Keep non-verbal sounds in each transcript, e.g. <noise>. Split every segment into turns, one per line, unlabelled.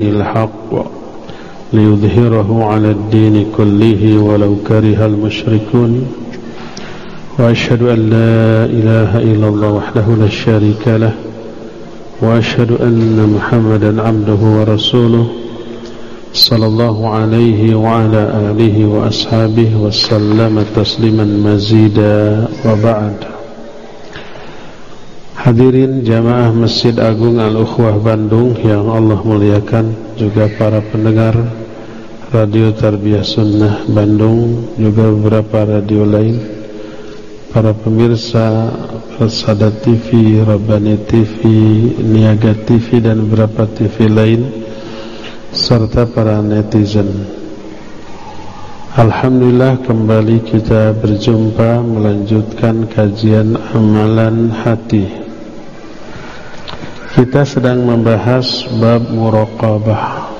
الحق ليظهره على الدين كله ولو كره المشركون. وأشهد أن لا إله إلا الله وحده لا شريك له. وأشهد أن محمدا عبده ورسوله صلى الله عليه وعلى آله وأصحابه وسلم تسليما مزيدا. وبعد. Hadirin jamaah Masjid Agung Al-Ukhwah Bandung yang Allah muliakan Juga para pendengar Radio Tarbiyah Sunnah Bandung Juga beberapa radio lain Para pemirsa Persada TV, Rabbani TV, Niaga TV dan beberapa TV lain Serta para netizen. Alhamdulillah kembali kita berjumpa melanjutkan kajian amalan hati kita sedang membahas bab muraqabah.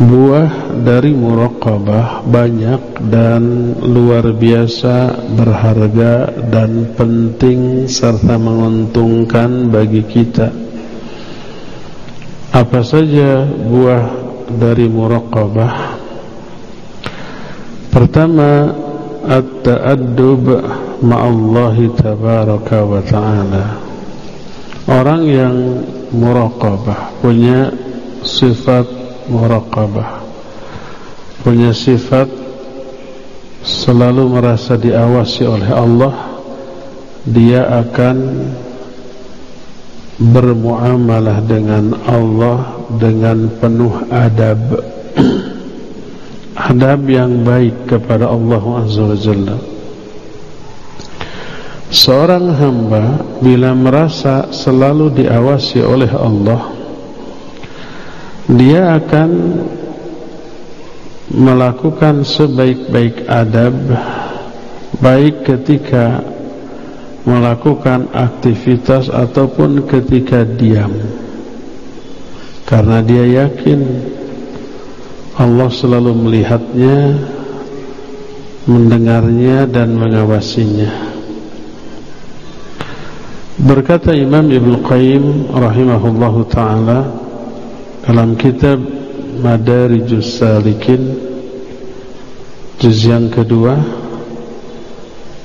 Buah dari muraqabah banyak dan luar biasa berharga dan penting serta menguntungkan bagi kita. Apa saja buah dari muraqabah? Pertama At-ta'addub ma'allahi tabaraka wa ta'ala. Orang yang muraqabah Punya sifat muraqabah Punya sifat Selalu merasa diawasi oleh Allah Dia akan Bermuamalah dengan Allah Dengan penuh adab <clears throat> Adab yang baik kepada Allah Azza wa Jalla. Seorang hamba bila merasa selalu diawasi oleh Allah Dia akan melakukan sebaik-baik adab Baik ketika melakukan aktivitas ataupun ketika diam. Karena dia yakin Allah selalu melihatnya Mendengarnya dan mengawasinya. Berkata Imam Ibn Qayyim rahimahullahu taala dalam kitab Madarijus Salikin juz yang kedua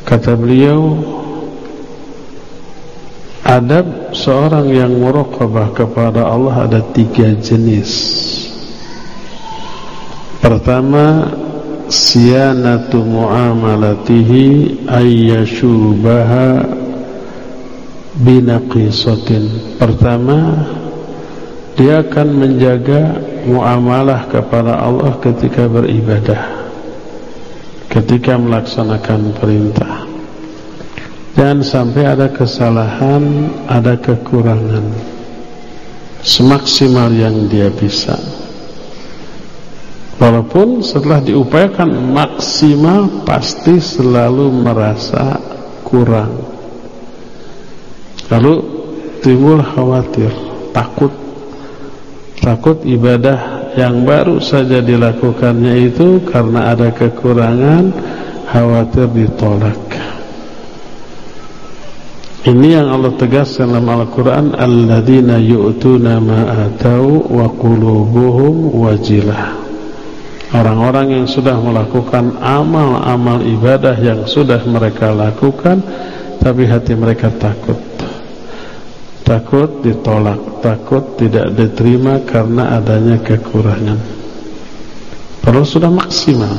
kata beliau adab seorang yang muraqabah kepada Allah ada tiga jenis pertama siyanatu muamalatihi ayyashubaha binaqisatin. Pertama dia akan menjaga muamalah kepada Allah ketika beribadah ketika melaksanakan perintah. Dan sampai ada kesalahan ada kekurangan semaksimal yang dia bisa walaupun setelah diupayakan maksimal pasti selalu merasa kurang. Lalu timbul khawatir, takut. Takut ibadah yang baru saja dilakukannya itu karena ada kekurangan khawatir ditolak. Ini yang Allah tegaskan dalam Al-Quran Alladzina yu'tuna ma'atau wa qulubuhum wajilah Orang-orang yang sudah melakukan amal-amal ibadah yang sudah mereka lakukan Tapi hati mereka takut takut ditolak, takut tidak diterima karena adanya kekurangan. Padahal sudah maksimal.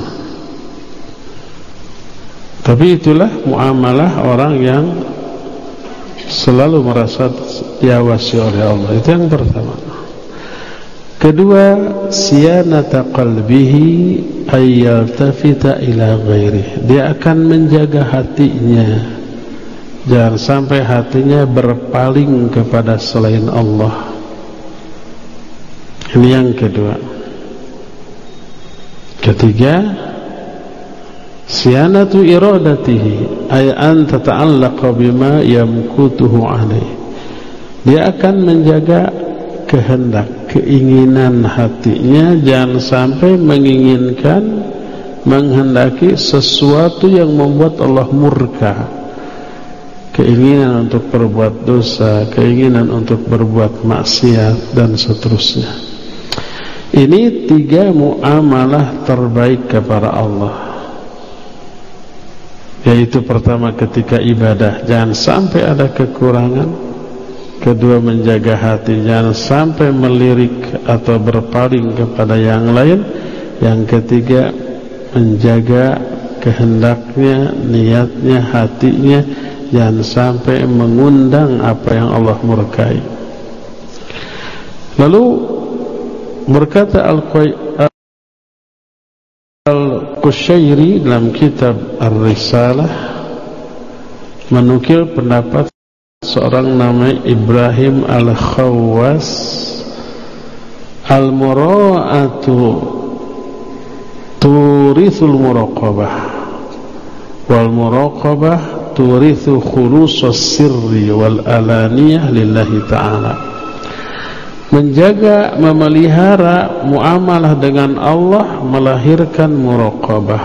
Tapi itulah muamalah orang yang selalu merasa diawasi oleh Allah. Itu yang pertama. Kedua, siyanata qalbihi ayyaltafita ila ghairi. Dia akan menjaga hatinya. Jangan sampai hatinya berpaling kepada selain Allah. Ini yang kedua. Ketiga Sianatu iradatihi Ay an tata'allaqa bima yamkutuhu alaih Dia akan menjaga kehendak Keinginan hatinya Jangan sampai menginginkan Menghendaki sesuatu yang membuat Allah murka keinginan untuk berbuat dosa, keinginan untuk berbuat maksiat dan seterusnya. Ini tiga muamalah terbaik kepada Allah. Yaitu pertama ketika ibadah jangan sampai ada kekurangan. Kedua menjaga hati jangan sampai melirik atau berpaling kepada yang lain. Yang ketiga menjaga kehendaknya, niatnya, hatinya jangan sampai mengundang apa yang Allah murkai. Lalu berkata Al-Qushairi dalam kitab Ar-Risalah menukil pendapat seorang nama Ibrahim Al-Khawwas Al-Mura'atu turithul muraqabah. Wal muraqabah turithu khulusus sirri wal alaniyah lillahi ta'ala. Menjaga memelihara muamalah dengan Allah melahirkan muraqabah.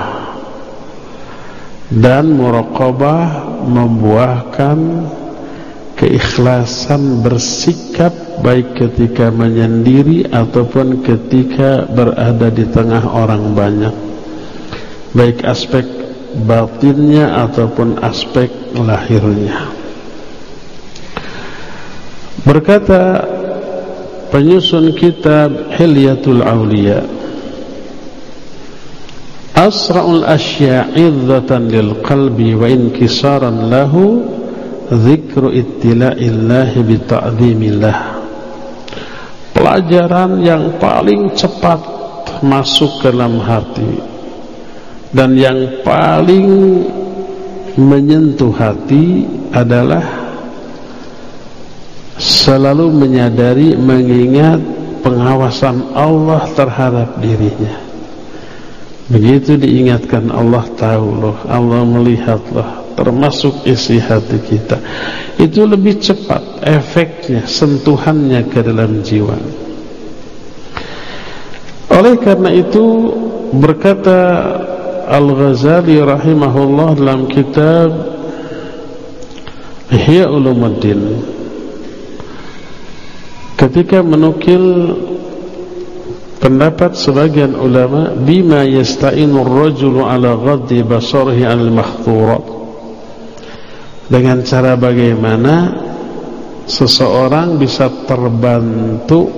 Dan muraqabah membuahkan keikhlasan bersikap baik ketika menyendiri ataupun ketika berada di tengah orang banyak. Baik aspek batinnya ataupun aspek lahirnya. Berkata penyusun kitab Hilyatul Aulia asra'ul asya'idzatan lil qalbi wa inkisaran lahu Zikru ittila'illahi bita'zimillah Pelajaran yang paling cepat masuk ke dalam hati Dan yang paling menyentuh hati adalah Selalu menyadari mengingat pengawasan Allah terhadap dirinya. Begitu diingatkan Allah tahu loh Allah melihat loh termasuk isi hati kita. Itu lebih cepat efeknya sentuhannya ke dalam jiwa. Oleh karena itu berkata Al-Ghazali rahimahullah dalam kitab Ihya Ulumuddin ketika menukil pendapat sebagian ulama bima yasta'inu ar-rajulu ala ghaddi basarihi al-mahdhurat dengan cara bagaimana seseorang bisa terbantu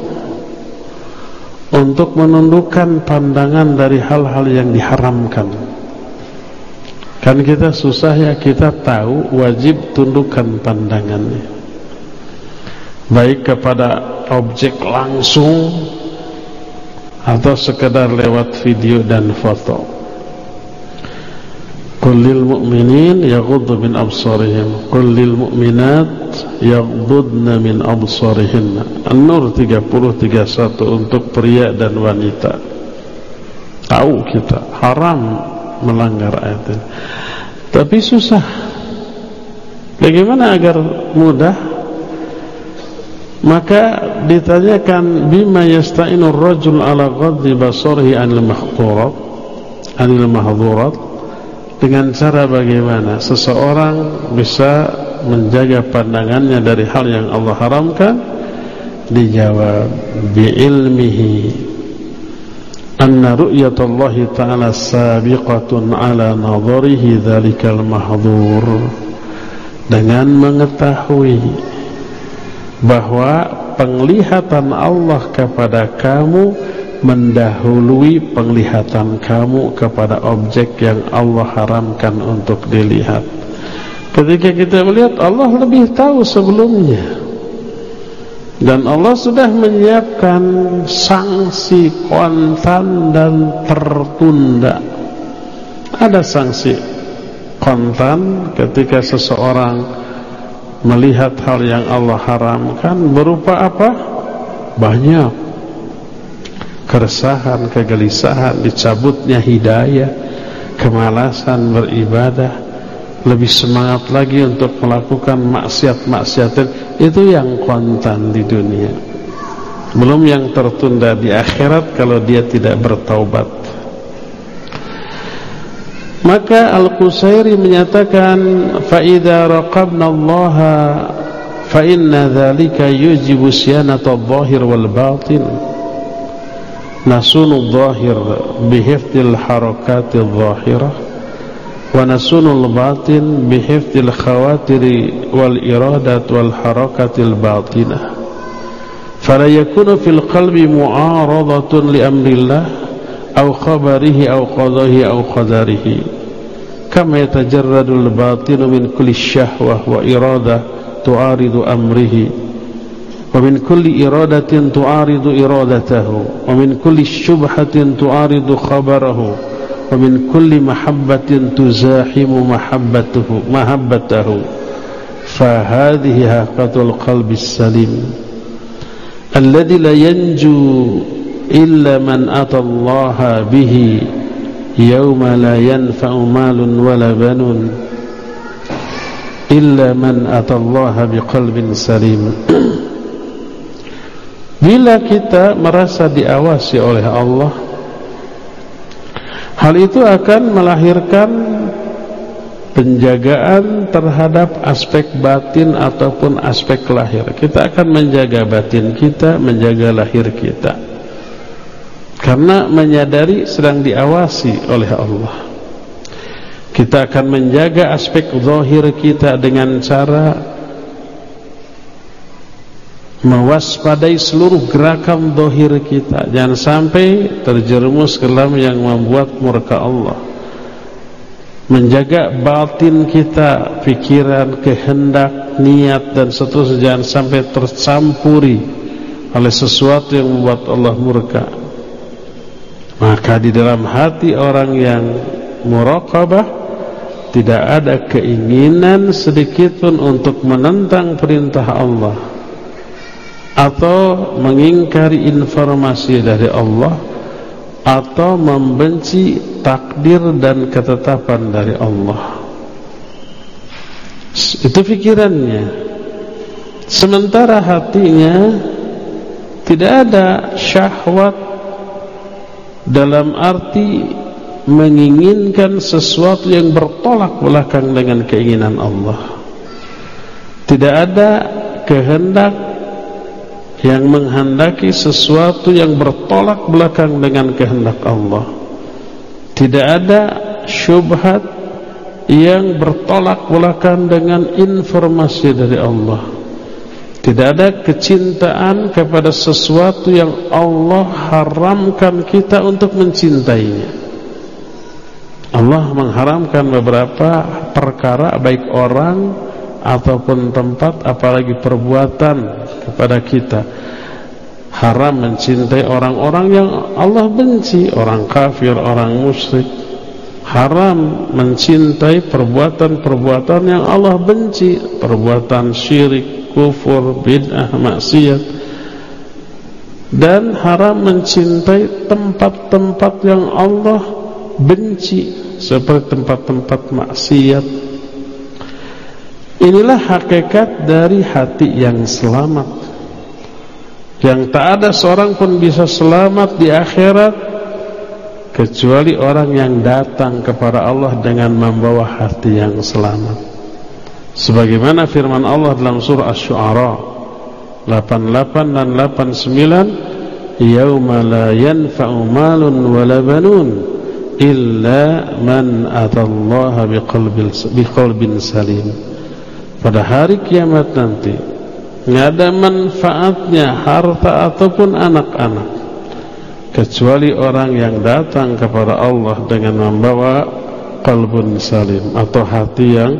untuk menundukkan pandangan dari hal-hal yang diharamkan. Kan kita susah ya kita tahu wajib tundukkan pandangannya. Baik kepada objek langsung atau sekedar lewat video dan foto Kullil mu'minin yaghuddu min absarihim Kullil mu'minat yaghuddna min absarihin An-Nur 30 31 untuk pria dan wanita. Tahu kita haram melanggar ayat ini. Tapi susah. Bagaimana agar mudah? Maka ditanyakan bima yasta'inu rajul ala ghaddi basarihi anil mahdurat? Anil mahdurat dengan cara bagaimana seseorang bisa menjaga pandangannya dari hal yang Allah haramkan? Dijawab biilmihi anna ru'yatullahi ta'ala sabiqatun ala nadharihi dhalikal mahdhur dengan mengetahui bahwa penglihatan Allah kepada kamu mendahului penglihatan kamu kepada objek yang Allah haramkan untuk dilihat. Ketika kita melihat Allah lebih tahu sebelumnya. Dan Allah sudah menyiapkan sanksi kontan dan tertunda. Ada sanksi kontan ketika seseorang melihat hal yang Allah haramkan berupa apa? Banyak keresahan, kegelisahan, dicabutnya hidayah, kemalasan beribadah, lebih semangat lagi untuk melakukan maksiat-maksiat itu yang kontan di dunia. Belum yang tertunda di akhirat kalau dia tidak bertaubat. maka Al-Qusairi menyatakan fa idza raqabna Allah fa inna dzalika yujibu siyanata adh-dhahir wal batin نصون الظاهر بحفظ الحركات الظاهرة ونصون الباطن بحفظ الخواطر والإرادة والحركة الباطنة. فلا يكون في القلب معارضة لأمر الله أو خبره أو قضاه أو قدره كما يتجرد الباطن من كل الشهوة وإرادة تعارض أمره. ومن كل إرادة تعارض إرادته ومن كل شبهة تعارض خبره ومن كل محبة تزاحم محبته محبته. فهذه هاقة القلب السليم. الذي لا ينجو إلا من أتى الله به يوم لا ينفع مال ولا بنون إلا من أتى الله بقلب سليم. <clears throat> Bila kita merasa diawasi oleh Allah Hal itu akan melahirkan penjagaan terhadap aspek batin ataupun aspek lahir. Kita akan menjaga batin kita, menjaga lahir kita. Karena menyadari sedang diawasi oleh Allah. Kita akan menjaga aspek zahir kita dengan cara mewaspadai seluruh gerakan zahir kita. Jangan sampai terjerumus ke dalam yang membuat murka Allah. Menjaga batin kita pikiran, kehendak, niat dan seterusnya. Jangan sampai tercampuri oleh sesuatu yang membuat Allah murka. Maka di dalam hati orang yang muraqabah tidak ada keinginan sedikit pun untuk menentang perintah Allah atau mengingkari informasi dari Allah atau membenci takdir dan ketetapan dari Allah itu pikirannya sementara hatinya tidak ada syahwat dalam arti menginginkan sesuatu yang bertolak belakang dengan keinginan Allah. Tidak ada kehendak yang menghendaki sesuatu yang bertolak belakang dengan kehendak Allah. Tidak ada syubhat yang bertolak belakang dengan informasi dari Allah. Tidak ada kecintaan kepada sesuatu yang Allah haramkan kita untuk mencintainya. Allah mengharamkan beberapa perkara baik orang ataupun tempat apalagi perbuatan kepada kita. Haram mencintai orang-orang yang Allah benci, orang kafir, orang musyrik. Haram mencintai perbuatan-perbuatan yang Allah benci, perbuatan syirik, kufur, bid'ah, maksiat dan haram mencintai tempat-tempat yang Allah benci seperti tempat-tempat maksiat inilah hakikat dari hati yang selamat. Yang tak ada seorang pun bisa selamat di akhirat kecuali orang yang datang kepada Allah dengan membawa hati yang selamat. Sebagaimana firman Allah dalam surah Asy-Syu'ara 88 dan 89 yauma la yanfa'u malun illa man atallaha biqalbin salim pada hari kiamat nanti tidak ada manfaatnya harta ataupun anak-anak kecuali orang yang datang kepada Allah dengan membawa kalbun salim atau hati yang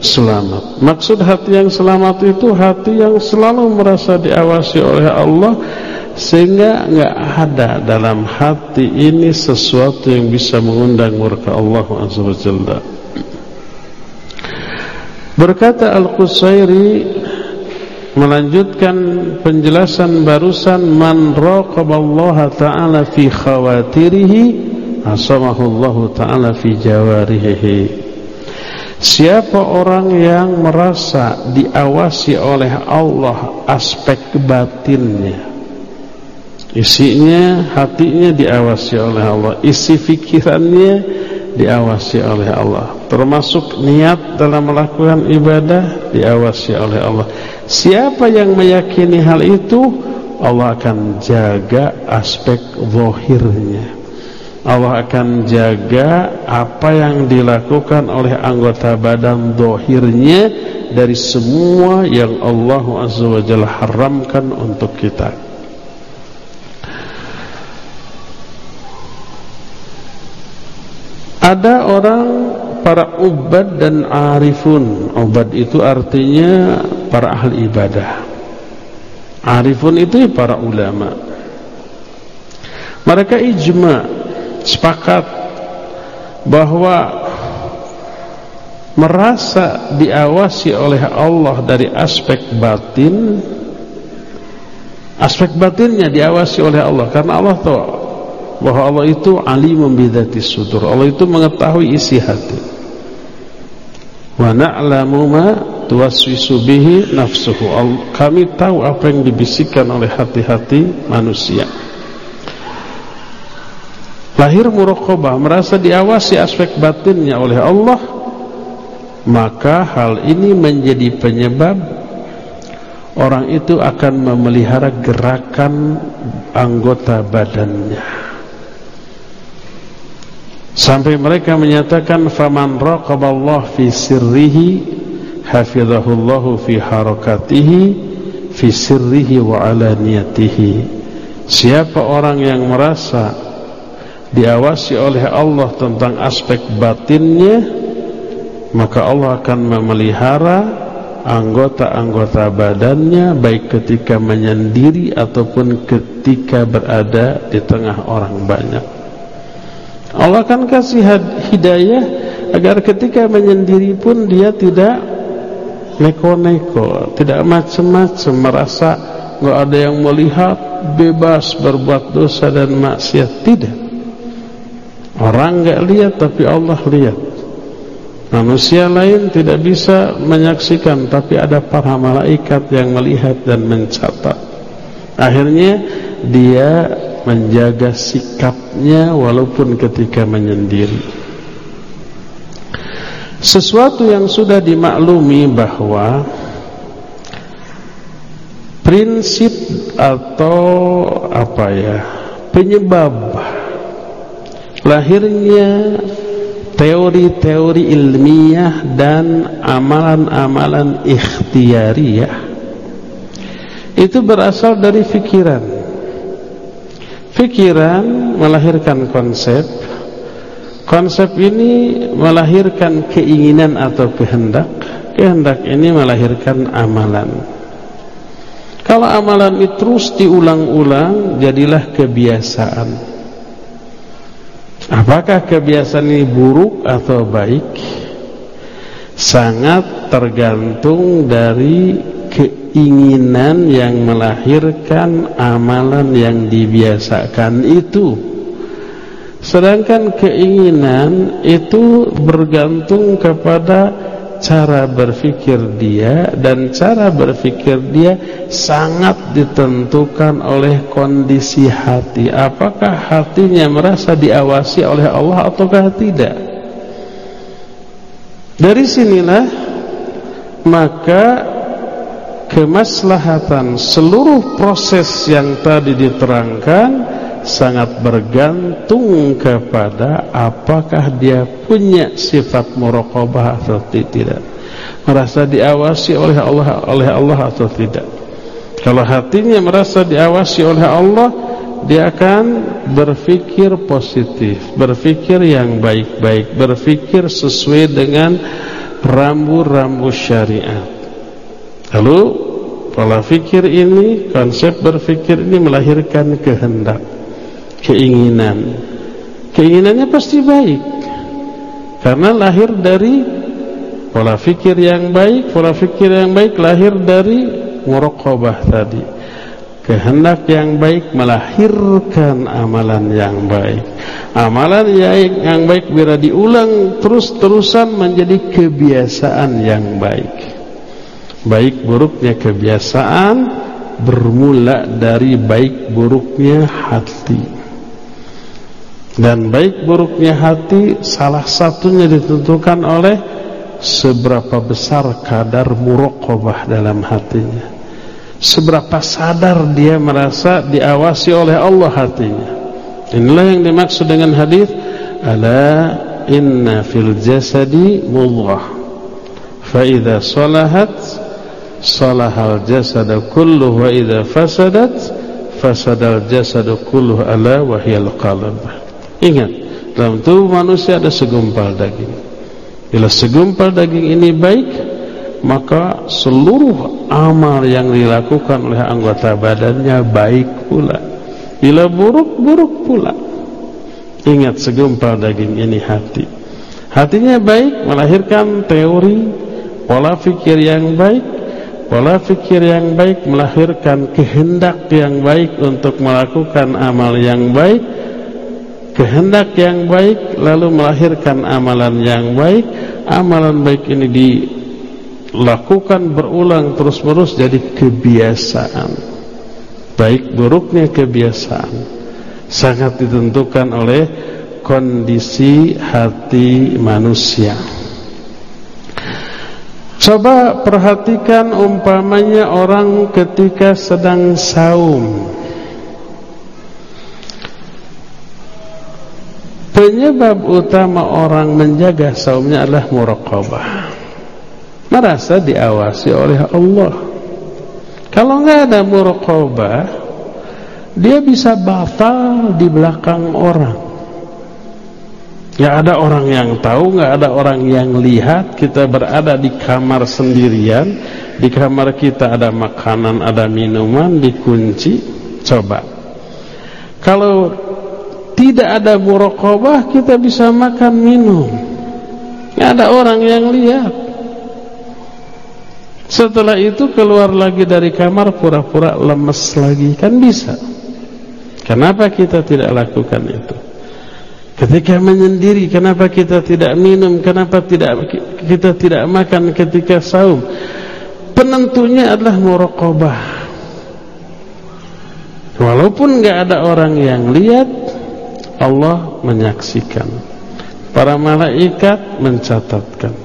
selamat. Maksud hati yang selamat itu hati yang selalu merasa diawasi oleh Allah sehingga enggak ada dalam hati ini sesuatu yang bisa mengundang murka Allah Azza wa Jalla. Berkata Al-Qusairi melanjutkan penjelasan barusan man raqaballaha ta'ala fi khawatirihi asamahu Allah ta'ala fi jawarihi. Siapa orang yang merasa diawasi oleh Allah aspek batinnya? Isinya, hatinya diawasi oleh Allah. Isi fikirannya diawasi oleh Allah. Termasuk niat dalam melakukan ibadah diawasi oleh Allah. Siapa yang meyakini hal itu Allah akan jaga aspek zahirnya Allah akan jaga apa yang dilakukan oleh anggota badan zahirnya dari semua yang Allah Azza wa Jalla haramkan untuk kita Ada orang para ubad dan arifun. Ubad itu artinya para ahli ibadah. Arifun itu para ulama. Mereka ijma sepakat bahwa merasa diawasi oleh Allah dari aspek batin aspek batinnya diawasi oleh Allah karena Allah tahu bahwa Allah itu alimun bidzati sudur. Allah itu mengetahui isi hati. Wa na'lamu ma tuwaswisu bihi nafsuhu. Kami tahu apa yang dibisikkan oleh hati-hati manusia. Lahir muraqabah merasa diawasi aspek batinnya oleh Allah, maka hal ini menjadi penyebab orang itu akan memelihara gerakan anggota badannya. Sampai mereka menyatakan faman raqaballah fi sirrihi hafizahullahu fi harakatihi fi sirrihi wa alaniyatihi. Siapa orang yang merasa diawasi oleh Allah tentang aspek batinnya maka Allah akan memelihara anggota-anggota badannya baik ketika menyendiri ataupun ketika berada di tengah orang banyak. Allah akan kasih hidayah agar ketika menyendiri pun dia tidak neko-neko, tidak macam-macam, merasa nggak ada yang melihat, bebas berbuat dosa dan maksiat. Tidak. Orang nggak lihat tapi Allah lihat. Manusia lain tidak bisa menyaksikan tapi ada para malaikat yang melihat dan mencatat. Akhirnya dia menjaga sikapnya walaupun ketika menyendiri. Sesuatu yang sudah dimaklumi bahwa prinsip atau apa ya penyebab lahirnya teori-teori ilmiah dan amalan-amalan ikhtiariyah itu berasal dari fikiran Pikiran melahirkan konsep. Konsep ini melahirkan keinginan atau kehendak. Kehendak ini melahirkan amalan. Kalau amalan itu terus diulang-ulang Jadilah kebiasaan. Apakah kebiasaan ini buruk atau baik? Sangat tergantung dari keinginan yang melahirkan amalan yang dibiasakan itu. Sedangkan keinginan itu bergantung kepada cara berpikir dia dan cara berpikir dia sangat ditentukan oleh kondisi hati. Apakah hatinya merasa diawasi oleh Allah ataukah tidak? Dari sinilah maka kemaslahatan seluruh proses yang tadi diterangkan sangat bergantung kepada apakah dia punya sifat muraqabah atau tidak. Merasa diawasi oleh Allah oleh Allah atau tidak. Kalau hatinya merasa diawasi oleh Allah dia akan berpikir positif berpikir yang baik-baik berpikir sesuai dengan rambu-rambu syariat Lalu pola fikir ini, konsep berfikir ini melahirkan kehendak, keinginan. Keinginannya pasti baik. Karena lahir dari pola fikir yang baik, pola fikir yang baik lahir dari muraqabah tadi. Kehendak yang baik melahirkan amalan yang baik. Amalan yang, yang baik bila diulang terus-terusan menjadi kebiasaan yang baik. Baik buruknya kebiasaan bermula dari baik buruknya hati. Dan baik buruknya hati salah satunya ditentukan oleh seberapa besar kadar muraqabah dalam hatinya. Seberapa sadar dia merasa diawasi oleh Allah hatinya. Inilah yang dimaksud dengan hadis ala inna fil jasadi mudghah fa idza salahal jasadu kulluhu wa idza fasadat fasadal jasadu kulluhu ala wa hiyal qalb. Ingat dalam tubuh manusia ada segumpal daging. Bila segumpal daging ini baik maka seluruh amal yang dilakukan oleh anggota badannya baik pula. Bila buruk buruk pula. Ingat segumpal daging ini hati. Hatinya baik melahirkan teori Pola fikir yang baik Pola fikir yang baik melahirkan kehendak yang baik Untuk melakukan amal yang baik Kehendak yang baik Lalu melahirkan amalan yang baik. Amalan baik ini dilakukan berulang terus-menerus Jadi kebiasaan. Baik buruknya kebiasaan. Sangat ditentukan oleh kondisi hati manusia. Coba perhatikan umpamanya orang ketika sedang saum. Penyebab utama orang menjaga saumnya adalah muraqabah. Merasa diawasi oleh Allah. Kalau enggak ada muraqabah, dia bisa batal di belakang orang. Ya ada orang yang tahu, nggak ada orang yang lihat. Kita berada di kamar sendirian, di kamar kita ada makanan, ada minuman, dikunci. Coba, kalau tidak ada murokobah, kita bisa makan minum. Nggak ada orang yang lihat. Setelah itu keluar lagi dari kamar pura-pura lemes lagi, kan bisa. Kenapa kita tidak lakukan itu? Ketika menyendiri, kenapa kita tidak minum? Kenapa tidak kita tidak makan ketika saum? Penentunya adalah muraqabah. Walaupun enggak ada orang yang lihat, Allah menyaksikan. Para malaikat mencatatkan.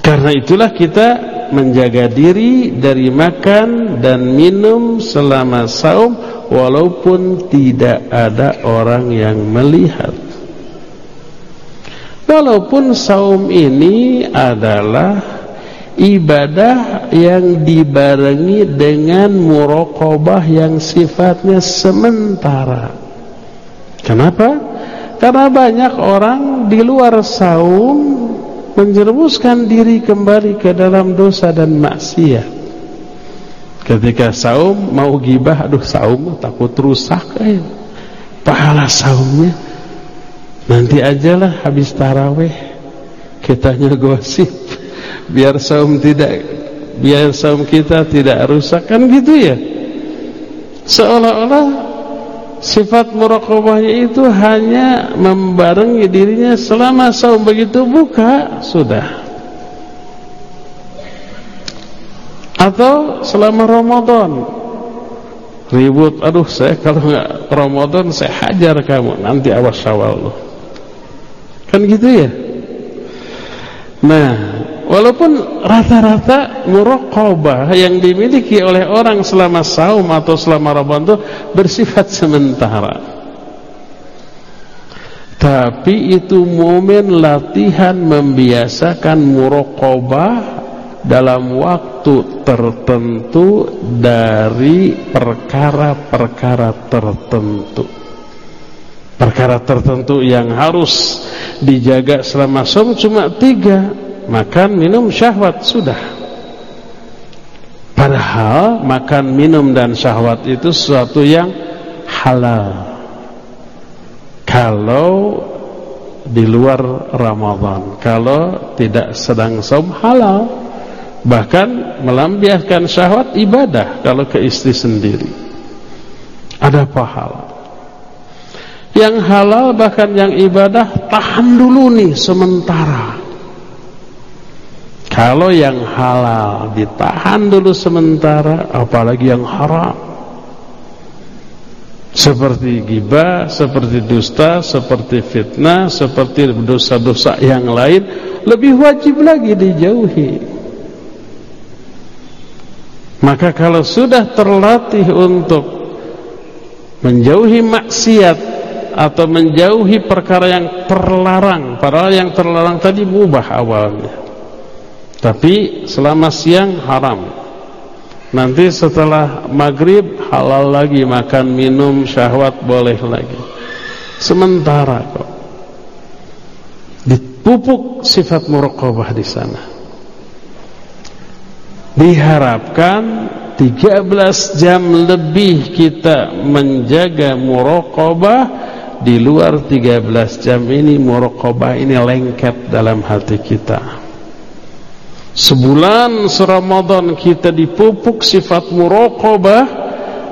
Karena itulah kita menjaga diri dari makan dan minum selama saum walaupun tidak ada orang yang melihat. Walaupun saum ini adalah ibadah yang dibarengi dengan muraqabah yang sifatnya sementara. Kenapa? Karena banyak orang di luar saum menjerumuskan diri kembali ke dalam dosa dan maksiat. Ketika saum mau gibah, aduh saum takut rusak eh. Pahala saumnya nanti ajalah habis taraweh kita gosip biar saum tidak biar saum kita tidak rusak kan gitu ya. Seolah-olah sifat muraqabahnya itu hanya membarengi dirinya selama saum begitu? Buka sudah. Atau selama Ramadan? Ribut Aduh saya kalau nggak Ramadan Saya hajar kamu. Nanti awas syawal loh Kan gitu ya? Nah Walaupun rata-rata Muraqabah yang dimiliki oleh orang Selama saum atau selama Ramadan itu Bersifat sementara Tapi itu momen latihan membiasakan muraqabah dalam waktu tertentu dari perkara-perkara tertentu. Perkara tertentu yang harus dijaga selama som cuma tiga, makan, minum, syahwat sudah. Padahal makan, minum dan syahwat itu sesuatu yang halal. Kalau di luar Ramadan, kalau tidak sedang som halal. Bahkan melampiaskan syahwat ibadah kalau ke istri sendiri. Ada pahala. Yang halal bahkan yang ibadah tahan dulu nih sementara. Kalau yang halal ditahan dulu sementara, apalagi yang haram. seperti gibah, seperti dusta, seperti fitnah, seperti dosa-dosa yang lain lebih wajib lagi dijauhi. Maka kalau sudah terlatih untuk menjauhi maksiat atau menjauhi perkara yang terlarang, padahal yang terlarang tadi mubah awalnya. Tapi selama siang haram. Nanti setelah maghrib halal lagi makan minum syahwat boleh lagi. Sementara kok dipupuk sifat muraqabah di sana. Diharapkan 13 jam lebih kita menjaga muraqabah di luar 13 jam ini muraqabah ini lengket dalam hati kita. Sebulan Ramadan kita dipupuk sifat muraqabah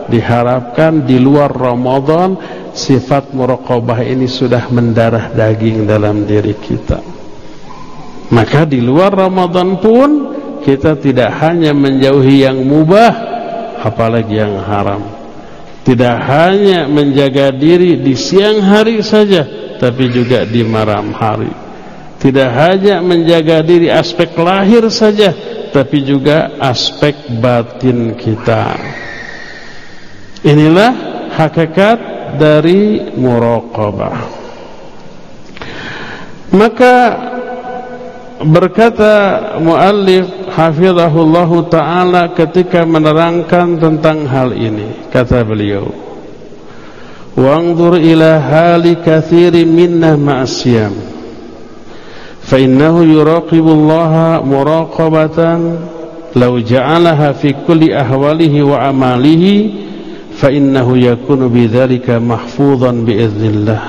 Diharapkan di luar Ramadan Sifat muraqabah ini sudah mendarah daging dalam diri kita. Maka di luar Ramadan pun Kita tidak hanya menjauhi yang mubah Apalagi yang haram. Tidak hanya menjaga diri di siang hari saja Tapi juga di malam hari tidak hanya menjaga diri aspek lahir saja tapi juga aspek batin kita. Inilah hakikat dari muraqabah. Maka berkata muallif hafizahullah taala ketika menerangkan tentang hal ini kata beliau wangdur ila hali katsiri minna ma'asiyam فإنه يراقب الله مراقبة لو جعلها في كل أهواله وأعماله فإنه يكون بذلك محفوظا بإذن الله.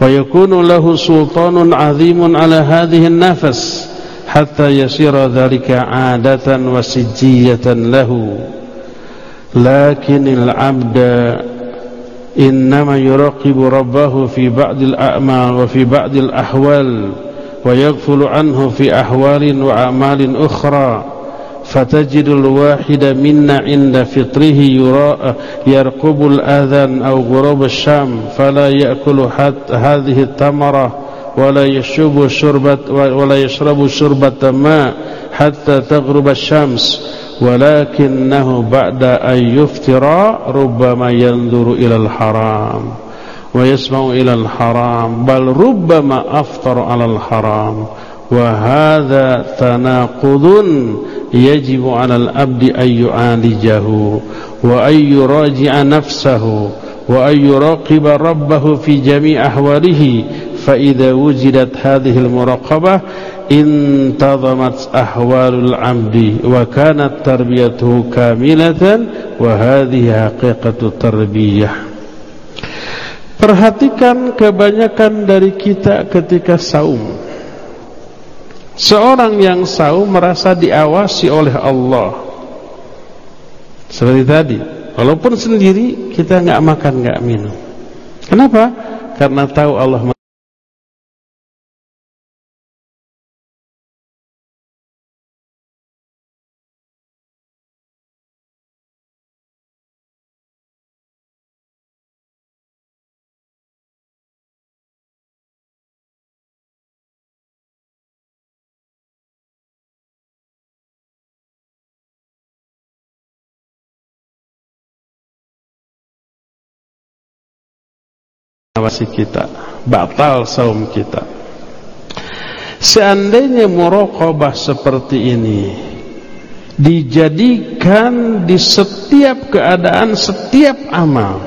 ويكون له سلطان عظيم على هذه النفس حتى يصير ذلك عادة وسجية له. لكن العبد إنما يراقب ربه في بعض الأعمال وفي بعض الأحوال ويغفل عنه في أحوال وأعمال أخرى فتجد الواحد منا عند فطره يرقب الأذان أو غروب الشام فلا يأكل حتى هذه التمرة ولا يشرب شربة ولا يشرب شربة ماء حتى تغرب الشمس. ولكنه بعد أن يفطر ربما ينظر إلى الحرام. ويسمع إلى الحرام بل ربما أفطر على الحرام. وهذا تناقض يجب على الأبد أن يعالجه وأن يراجع نفسه وأن يراقب ربه في جميع أحواله. فإذا وجدت هذه المراقبة انتظمت أحوال العبد وكانت تربيته كاملة وهذه حقيقة التربية. Perhatikan kebanyakan dari kita ketika saum. Seorang yang saum merasa diawasi oleh Allah. Seperti tadi Walaupun sendiri kita nggak makan nggak minum. Kenapa? Karena tahu Allah awasi kita. Batal saum kita. Seandainya muraqabah seperti ini dijadikan di setiap keadaan setiap amal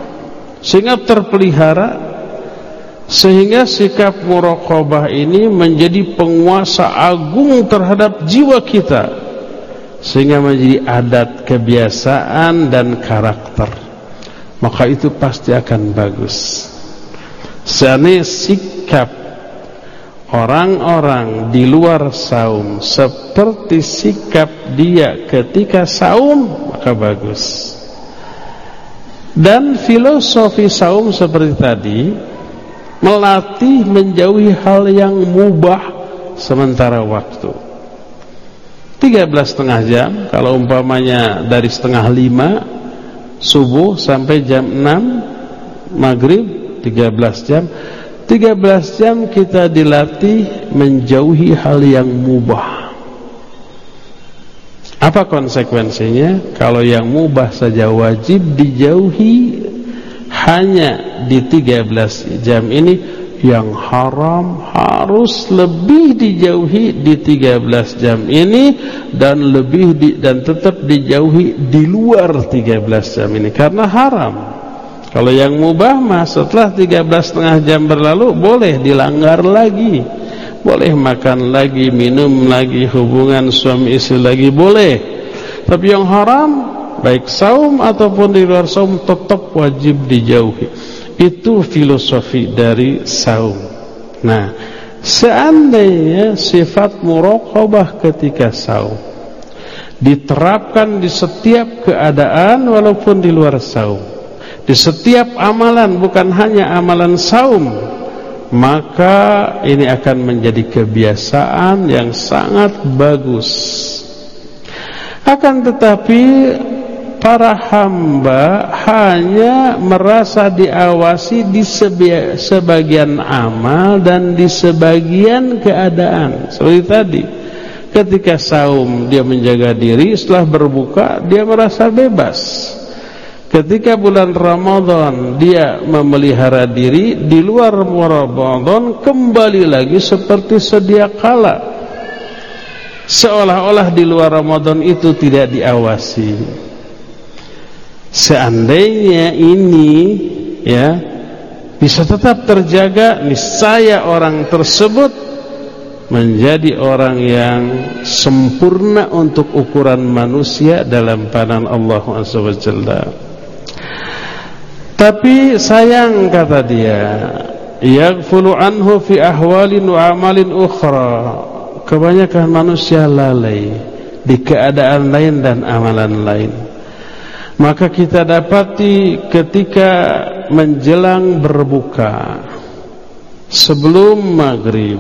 sehingga terpelihara sehingga sikap muraqabah ini menjadi penguasa agung terhadap jiwa kita sehingga menjadi adat kebiasaan dan karakter maka itu pasti akan bagus Seandainya sikap orang-orang di luar saum seperti sikap dia ketika saum maka bagus. Dan filosofi saum seperti tadi melatih menjauhi hal yang mubah sementara waktu. 13 setengah jam kalau umpamanya dari setengah lima subuh sampai jam 6 maghrib 13 jam. 13 jam kita dilatih menjauhi hal yang mubah. Apa konsekuensinya? Kalau yang mubah saja wajib dijauhi hanya di 13 jam ini yang haram harus lebih dijauhi di 13 jam ini dan lebih di, dan tetap dijauhi di luar 13 jam ini. Karena haram. Kalau yang mubah mah setelah 13 setengah jam berlalu boleh dilanggar lagi. Boleh makan lagi, minum lagi, hubungan suami istri lagi boleh. Tapi yang haram baik saum ataupun di luar saum tetap wajib dijauhi. Itu filosofi dari saum. Nah, seandainya sifat muraqabah ketika saum diterapkan di setiap keadaan walaupun di luar saum. Di setiap amalan bukan hanya amalan saum, maka ini akan menjadi kebiasaan yang sangat bagus. Akan tetapi para hamba hanya merasa diawasi di sebagian amal dan di sebagian keadaan. Seperti tadi, ketika saum dia menjaga diri, setelah berbuka dia merasa bebas. Ketika bulan Ramadan dia memelihara diri, di luar Ramadan kembali lagi seperti sedia kala. Seolah-olah di luar Ramadan itu tidak diawasi. Seandainya ini ya bisa tetap terjaga, niscaya orang tersebut menjadi orang yang sempurna untuk ukuran manusia dalam pandangan Allah SWT. Tapi sayang kata dia, yaghfulu anhu fi ahwalin wa amalin ukhra. Kebanyakan manusia lalai di keadaan lain dan amalan lain. Maka kita dapati ketika menjelang berbuka Sebelum maghrib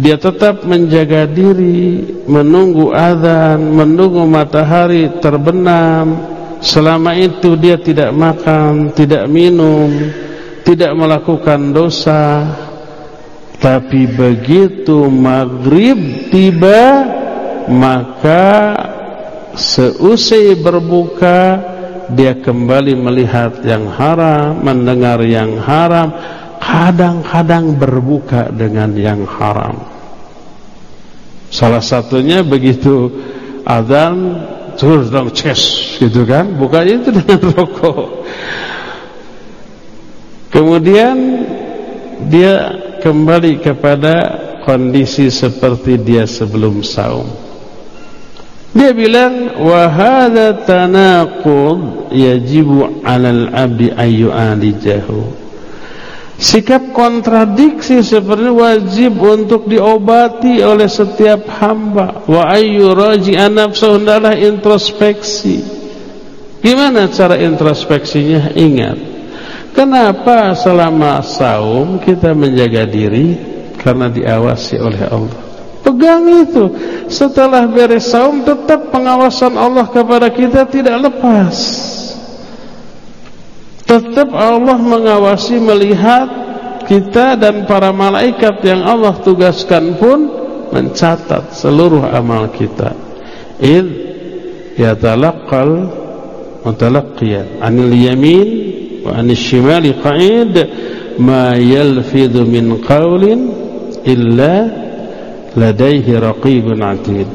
Dia tetap menjaga diri Menunggu azan Menunggu matahari terbenam Selama itu dia tidak makan Tidak minum Tidak melakukan dosa Tapi begitu maghrib tiba Maka seusai berbuka dia kembali melihat yang haram, mendengar yang haram, kadang-kadang berbuka dengan yang haram. Salah satunya begitu azan terus dong ces gitu kan, bukanya itu dengan <laughs> rokok. Kemudian dia kembali kepada kondisi seperti dia sebelum saum. Dia bilang wa hadza tanaqud yajibu 'alal 'abdi ayu alijahu. Sikap kontradiksi seperti wajib untuk diobati oleh setiap hamba. Wa ayu raji'a nafsahu adalah introspeksi. Gimana cara introspeksinya? Ingat. Kenapa selama saum kita menjaga diri? Karena diawasi oleh Allah. Pegang itu. Setelah beres saum tetap pengawasan Allah kepada kita tidak lepas. Tetap Allah mengawasi melihat kita dan para malaikat yang Allah tugaskan pun mencatat seluruh amal kita. Id yatalaqqal mutalaqqiyan anil yamin wa anil shimali qa'id ma yalfidhu min qawlin illa ladaihi raqibun atid.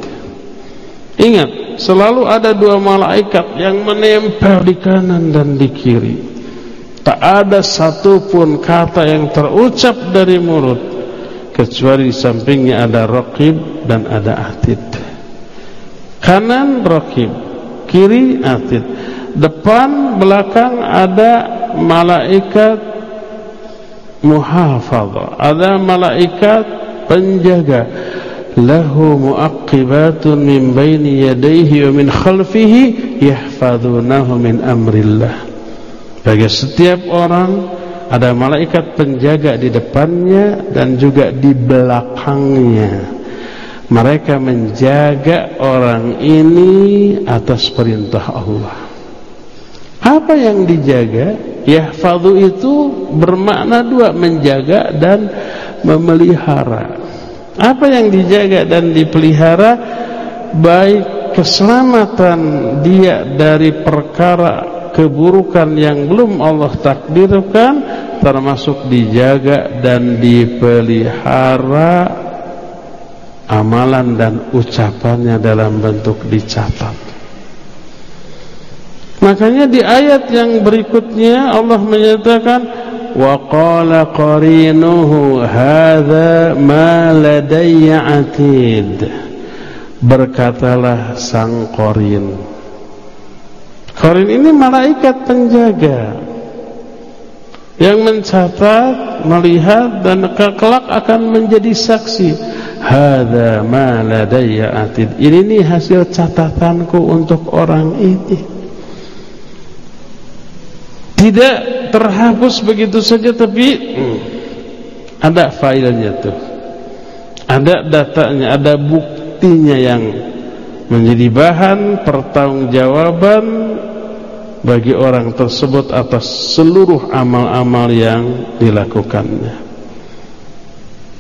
Ingat selalu ada dua malaikat yang menempel di kanan dan di kiri ada satupun kata yang terucap dari mulut kecuali di sampingnya ada raqib dan ada atid. Kanan raqib kiri atid. Depan belakang ada malaikat muhafadhah ada malaikat penjaga. Lahu muaqqibatun min baini yadayhi wa min khalfihi yahfazunahu min amrillah bagi setiap orang ada malaikat penjaga di depannya dan juga di belakangnya. Mereka menjaga orang ini atas perintah Allah. Apa yang dijaga? Yahfadhu itu bermakna dua, menjaga dan memelihara. Apa yang dijaga dan dipelihara? Baik keselamatan dia dari perkara keburukan yang belum Allah takdirkan termasuk dijaga dan dipelihara amalan dan ucapannya dalam bentuk dicatat. Makanya di ayat yang berikutnya Allah menyatakan wa qala qarinuhu hadza ma ladayya atid berkatalah sang qarin qarin ini malaikat penjaga yang mencatat melihat dan kelak akan menjadi saksi. Hadza ma ladayya atid. Ini nih hasil catatanku untuk orang ini. Tidak terhapus begitu saja tapi hmm, ada filenya tuh. Ada datanya ada buktinya yang menjadi bahan pertanggungjawaban bagi orang tersebut atas seluruh amal-amal yang dilakukannya.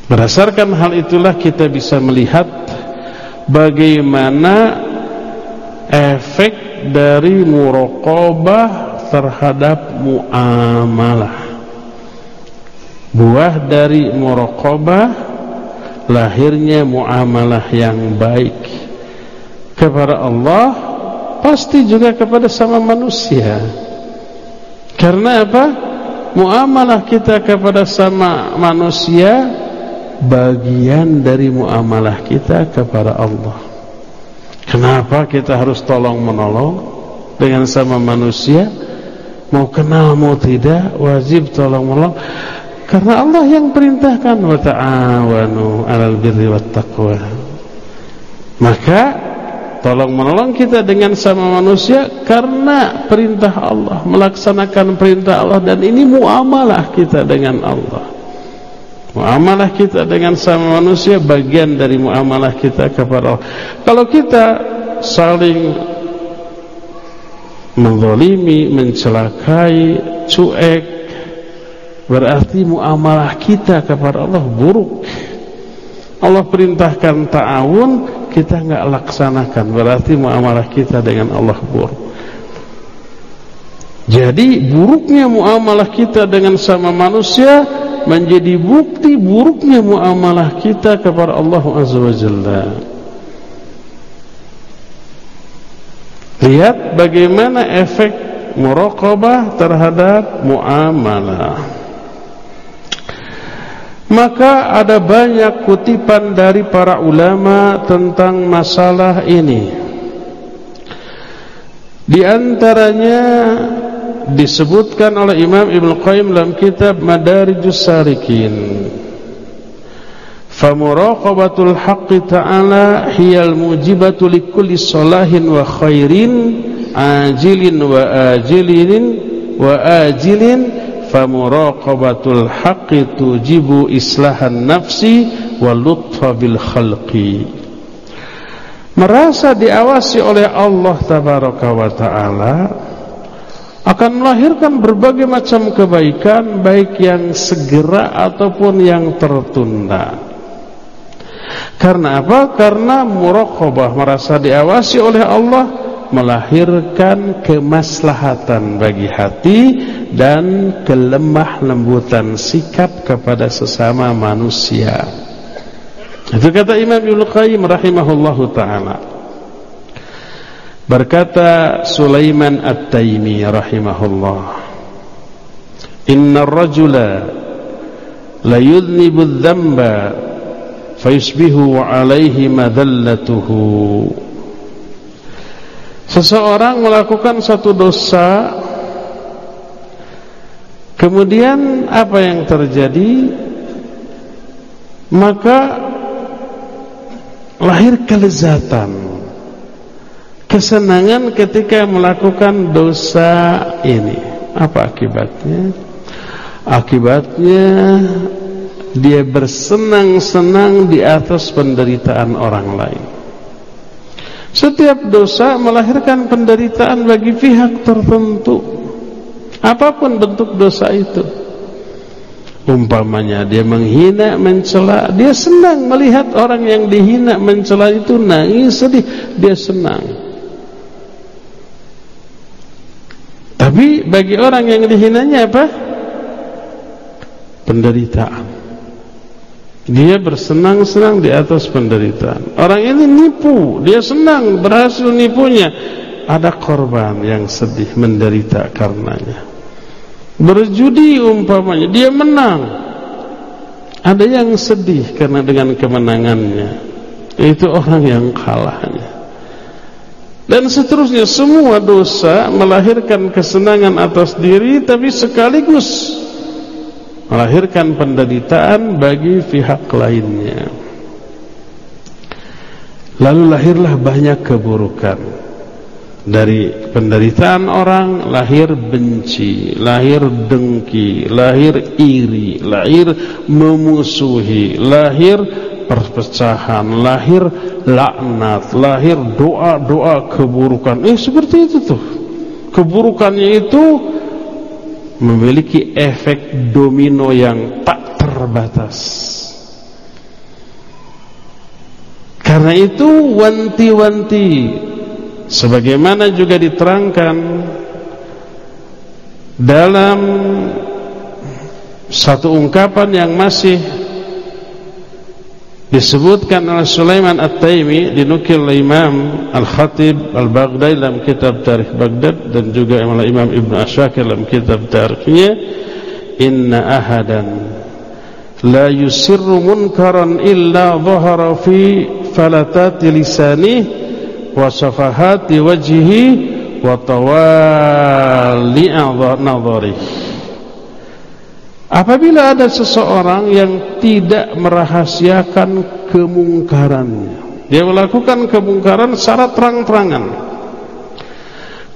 Berdasarkan hal itulah kita bisa melihat bagaimana efek dari muraqabah terhadap muamalah. Buah dari muraqabah lahirnya muamalah yang baik kepada Allah pasti juga kepada sama manusia. Karena apa? Muamalah kita kepada sama manusia bagian dari muamalah kita kepada Allah. Kenapa kita harus tolong menolong dengan sama manusia? Mau kenal mau tidak wajib tolong menolong. Karena Allah yang perintahkan wa ta'awanu 'alal birri wat taqwa. Maka tolong menolong kita dengan sama manusia karena perintah Allah melaksanakan perintah Allah dan ini muamalah kita dengan Allah muamalah kita dengan sama manusia bagian dari muamalah kita kepada Allah kalau kita saling menzalimi, mencelakai, cuek berarti muamalah kita kepada Allah buruk. Allah perintahkan ta'awun, kita enggak laksanakan, berarti muamalah kita dengan Allah buruk. Jadi buruknya muamalah kita dengan sama manusia menjadi bukti buruknya muamalah kita kepada Allah Azza wa. Lihat bagaimana efek muraqabah terhadap muamalah. Maka ada banyak kutipan dari para ulama tentang masalah ini. Di antaranya disebutkan oleh Imam Ibn Qayyim dalam kitab Madarijus Salikin. Famuraqabatul haqqi ta'ala hiyal mujibatu likulli salahin wa khairin ajilin wa ajilin wa ajilin famuraqabatul haqqi tujibu islahan nafsi wa lutfa bil khalqi merasa diawasi oleh Allah tabaraka wa taala akan melahirkan berbagai macam kebaikan baik yang segera ataupun yang tertunda karena apa? Karena muraqabah merasa diawasi oleh Allah melahirkan kemaslahatan bagi hati dan kelemah lembutan sikap kepada sesama manusia. Itu kata Imam Ibnu Qayyim rahimahullahu taala. Berkata Sulaiman At-Taimi rahimahullah. Inna ar-rajula la yudhnibu adh-dhanba fayusbihu alaihi madallatuhu Seseorang melakukan satu dosa Kemudian apa yang terjadi Maka Lahir kelezatan Kesenangan ketika melakukan dosa ini Apa akibatnya? Akibatnya dia bersenang-senang di atas penderitaan orang lain. Setiap dosa melahirkan penderitaan bagi pihak tertentu. Apa pun bentuk dosa itu. Umpamanya dia menghina mencela dia senang melihat orang yang dihina mencela itu nangis sedih dia senang. Tapi bagi orang yang dihinanya apa? Penderitaan. Dia bersenang-senang di atas penderitaan. Orang ini nipu dia senang berhasil nipunya. Ada korban yang sedih menderita karenanya berjudi umpamanya dia menang. Ada yang sedih karena dengan kemenangannya. Itu orang yang kalahnya. Dan seterusnya semua dosa melahirkan kesenangan atas diri tapi sekaligus melahirkan penderitaan bagi pihak lainnya. Lalu lahirlah banyak keburukan dari penderitaan orang lahir benci, lahir dengki, lahir iri, lahir memusuhi, lahir perpecahan, lahir laknat, lahir doa-doa keburukan. Eh seperti itu tuh. Keburukannya itu memiliki efek domino yang tak terbatas. Karena itu wanti-wanti sebagaimana juga diterangkan dalam satu ungkapan yang masih disebutkan oleh Sulaiman At-Taimi dinukil oleh Imam Al-Khatib Al-Baghdadi dalam kitab Tarikh Baghdad dan juga oleh Imam Ibn Ashakir dalam kitab Tarikhnya inna ahadan la yusirru munkaran illa dhahara fi falatati lisanih wa safahati wa tawali nadhari. Apabila ada seseorang yang tidak merahasiakan kemungkarannya dia melakukan kemungkaran secara terang-terangan.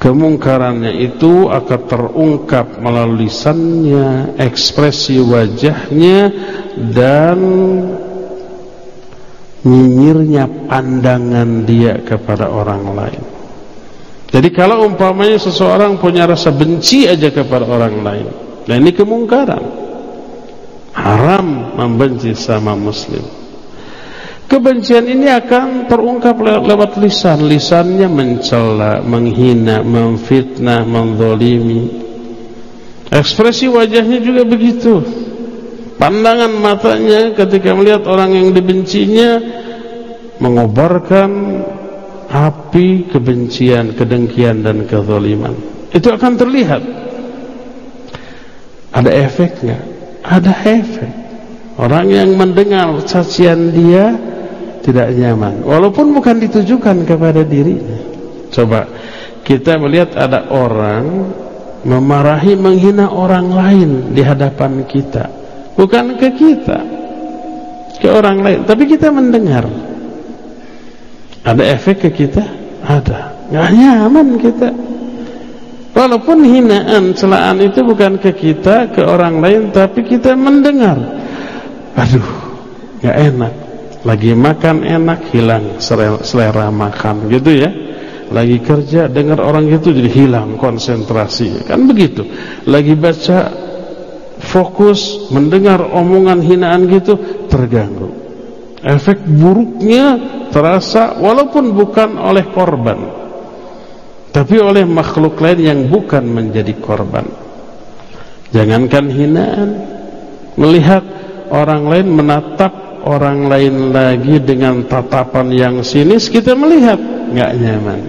Kemungkarannya itu akan terungkap melalui lisannya ekspresi wajahnya dan nyinyirnya pandangan dia kepada orang lain. Jadi kalau umpamanya seseorang punya rasa benci aja kepada orang lain, nah ini kemungkaran. Haram membenci sama muslim. Kebencian ini akan terungkap le lewat lisan. Lisannya mencela, menghina, memfitnah, menzalimi. Ekspresi wajahnya juga begitu. Pandangan matanya ketika melihat orang yang dibencinya mengobarkan api kebencian, kedengkian dan kezaliman. Itu akan terlihat. Ada efeknya, ada efek. Orang yang mendengar cacian dia tidak nyaman, walaupun bukan ditujukan kepada dirinya. Coba kita melihat ada orang memarahi, menghina orang lain di hadapan kita bukan ke kita ke orang lain tapi kita mendengar. Ada efek ke kita? Ada. Nggak nyaman kita. Walaupun hinaan celaan itu bukan ke kita ke orang lain tapi kita mendengar. Aduh nggak enak. Lagi makan enak hilang selera makan gitu ya. Lagi kerja dengar orang itu jadi hilang konsentrasi. Kan begitu. Lagi baca fokus mendengar omongan hinaan gitu terganggu. Efek buruknya terasa walaupun bukan oleh korban tapi oleh makhluk lain yang bukan menjadi korban. Jangankan hinaan melihat orang lain menatap orang lain lagi dengan tatapan yang sinis kita melihat nggak nyaman.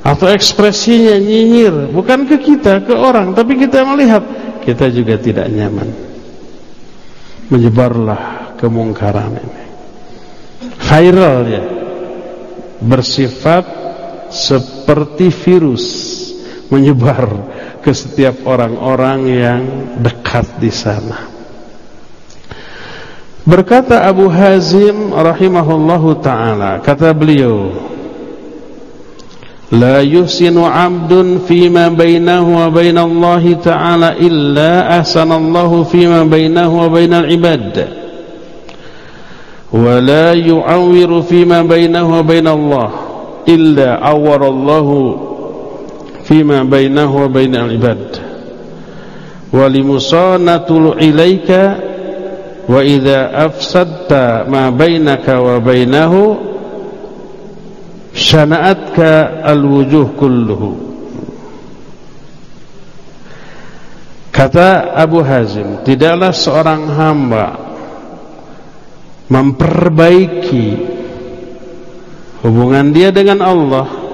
Atau ekspresinya nyinyir bukan ke kita ke orang tapi kita melihat kita juga tidak nyaman. Menyebarlah kemungkaran ini. Viral ya bersifat seperti virus menyebar ke setiap orang-orang yang dekat di sana. Berkata Abu Hazim rahimahullahu taala kata beliau لا يحسن عبد فيما بينه وبين الله تعالى إلا أحسن الله فيما بينه وبين العباد. ولا يعور فيما بينه وبين الله إلا عور الله فيما بينه وبين العباد. walimusanatul ilaika wa idza afsadta ma bainaka syana'atka alwujuh kulluhu kata Abu Hazim tidaklah seorang hamba memperbaiki hubungan dia dengan Allah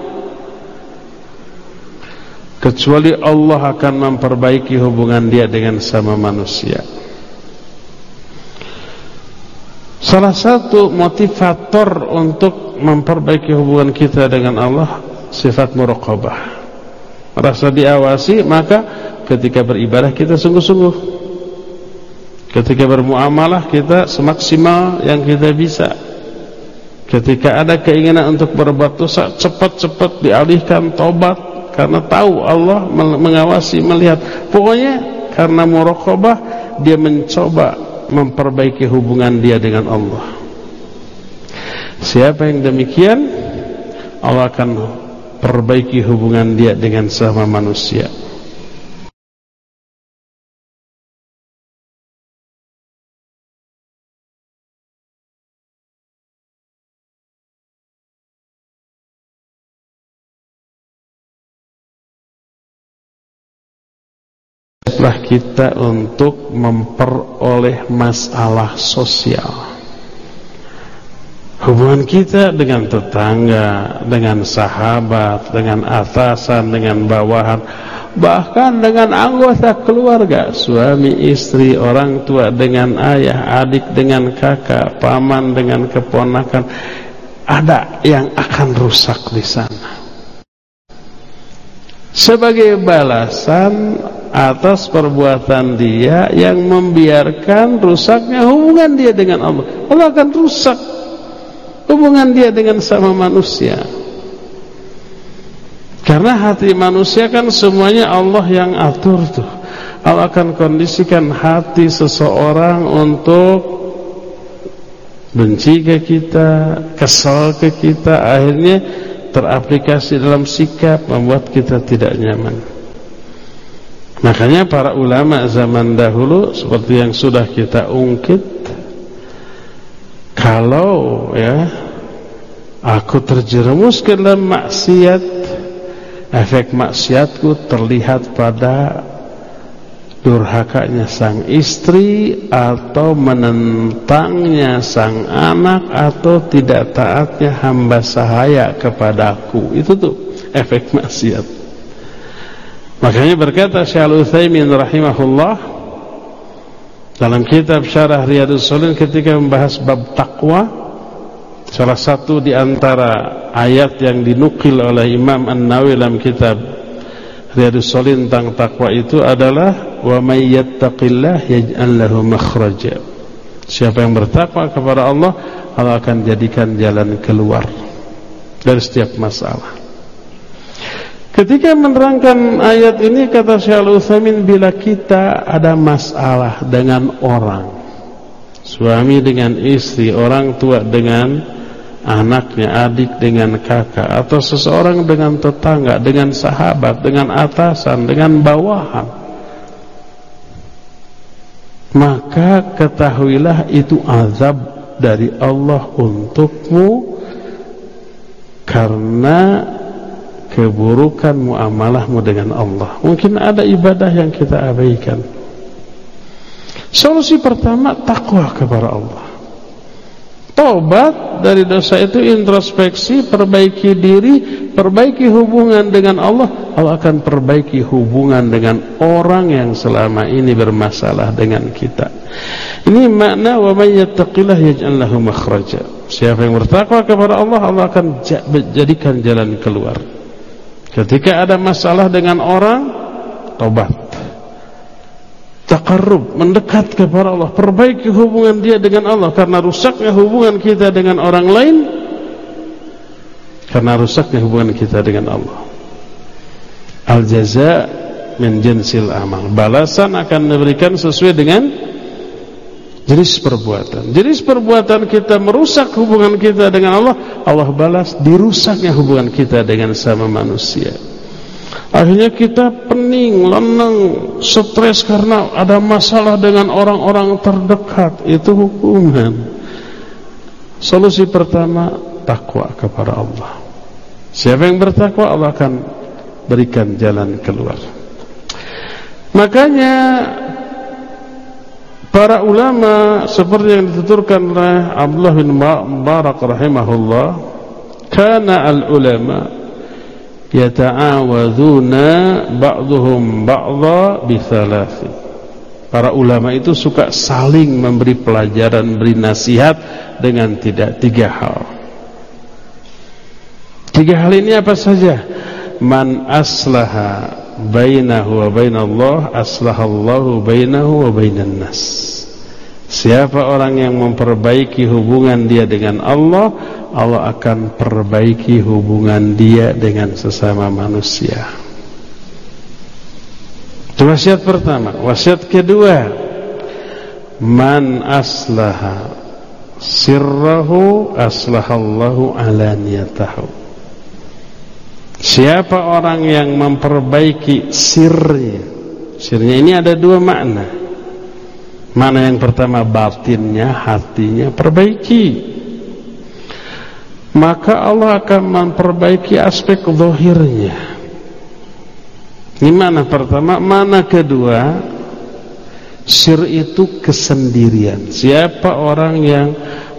kecuali Allah akan memperbaiki hubungan dia dengan sama manusia. Salah satu motivator untuk memperbaiki hubungan kita dengan Allah sifat muraqabah. Merasa diawasi, maka ketika beribadah kita sungguh-sungguh. Ketika bermuamalah kita semaksimal yang kita bisa. Ketika ada keinginan untuk berbuat dosa, cepat-cepat dialihkan tobat karena tahu Allah mengawasi melihat pokoknya karena muraqabah dia mencoba memperbaiki hubungan dia dengan Allah siapa yang demikian Allah akan perbaiki hubungan dia dengan sama manusia. Lah kita untuk memperoleh masalah sosial Hubungan kita dengan tetangga, dengan sahabat, dengan atasan, dengan bawahan Bahkan dengan anggota keluarga Suami, istri, orang tua dengan ayah, adik dengan kakak Paman dengan keponakan Ada yang akan rusak di sana Sebagai balasan atas perbuatan dia yang membiarkan rusaknya hubungan dia dengan Allah. Allah akan rusak hubungan dia dengan sama manusia. Karena hati manusia kan semuanya Allah yang atur tuh. Allah akan kondisikan hati seseorang untuk benci ke kita, kesal ke kita, akhirnya teraplikasi dalam sikap membuat kita tidak nyaman. Makanya para ulama zaman dahulu seperti yang sudah kita ungkit kalau ya aku terjerumus ke dalam maksiat efek maksiatku terlihat pada durhakanya sang istri atau menentangnya sang anak atau tidak taatnya hamba sahaya kepadaku. Itu tuh efek maksiat. Makanya berkata Syekh Al-Utsaimin rahimahullah dalam kitab Syarah Riyadhus Shalihin ketika membahas bab takwa salah satu di antara ayat yang dinukil oleh Imam An-Nawawi dalam kitab Riyadhus Shalihin tentang takwa itu adalah wa may yattaqillah yaj'al lahu makhraja. Siapa yang bertakwa kepada Allah, Allah akan jadikan jalan keluar dari setiap masalah. Ketika menerangkan ayat ini kata Syekh Al-Utsaimin bila kita ada masalah dengan orang suami dengan istri, orang tua dengan anaknya, adik dengan kakak atau seseorang dengan tetangga, dengan sahabat, dengan atasan, dengan bawahan maka ketahuilah itu azab dari Allah untukmu karena keburukan muamalahmu dengan Allah. Mungkin ada ibadah yang kita abaikan. Solusi pertama takwa kepada Allah. Tobat dari dosa itu introspeksi, perbaiki diri, perbaiki hubungan dengan Allah. Allah akan perbaiki hubungan dengan orang yang selama ini bermasalah dengan kita. Ini makna wa may yattaqillah yaj'al lahu makhraja. Siapa yang bertakwa kepada Allah, Allah akan jadikan jalan keluar. Ketika ada masalah dengan orang, tobat. Taqarrub, mendekat kepada Allah, perbaiki hubungan dia dengan Allah karena rusaknya hubungan kita dengan orang lain karena rusaknya hubungan kita dengan Allah. Al jaza min jinsil amal. Balasan akan diberikan sesuai dengan jenis perbuatan. Jenis perbuatan kita merusak hubungan kita dengan Allah, Allah balas dirusaknya hubungan kita dengan sama manusia. Akhirnya kita pening, lenang, stres karena ada masalah dengan orang-orang terdekat. Itu hukuman. Solusi pertama, takwa kepada Allah. Siapa yang bertakwa, Allah akan berikan jalan keluar. Makanya para ulama seperti yang dituturkan oleh Abdullah bin Mubarak rahimahullah, kana al-ulama yata'awaduna ba'duhum ba'dha bithalathi para ulama itu suka saling memberi pelajaran beri nasihat dengan tidak tiga hal. Tiga hal ini apa saja? Man aslaha bainahu wa bainallah aslahallahu bainahu wa bainan nas. Siapa orang yang memperbaiki hubungan dia dengan Allah Allah akan perbaiki hubungan dia dengan sesama manusia. Itu wasiat pertama. Wasiat kedua Man aslaha sirrahu aslahallahu alaniyatahu Siapa orang yang memperbaiki sirnya Sirnya ini ada dua makna Mana yang pertama batinnya, hatinya perbaiki. Maka Allah akan memperbaiki aspek zahirnya. Ini mana pertama, mana kedua? Sir itu kesendirian. Siapa orang yang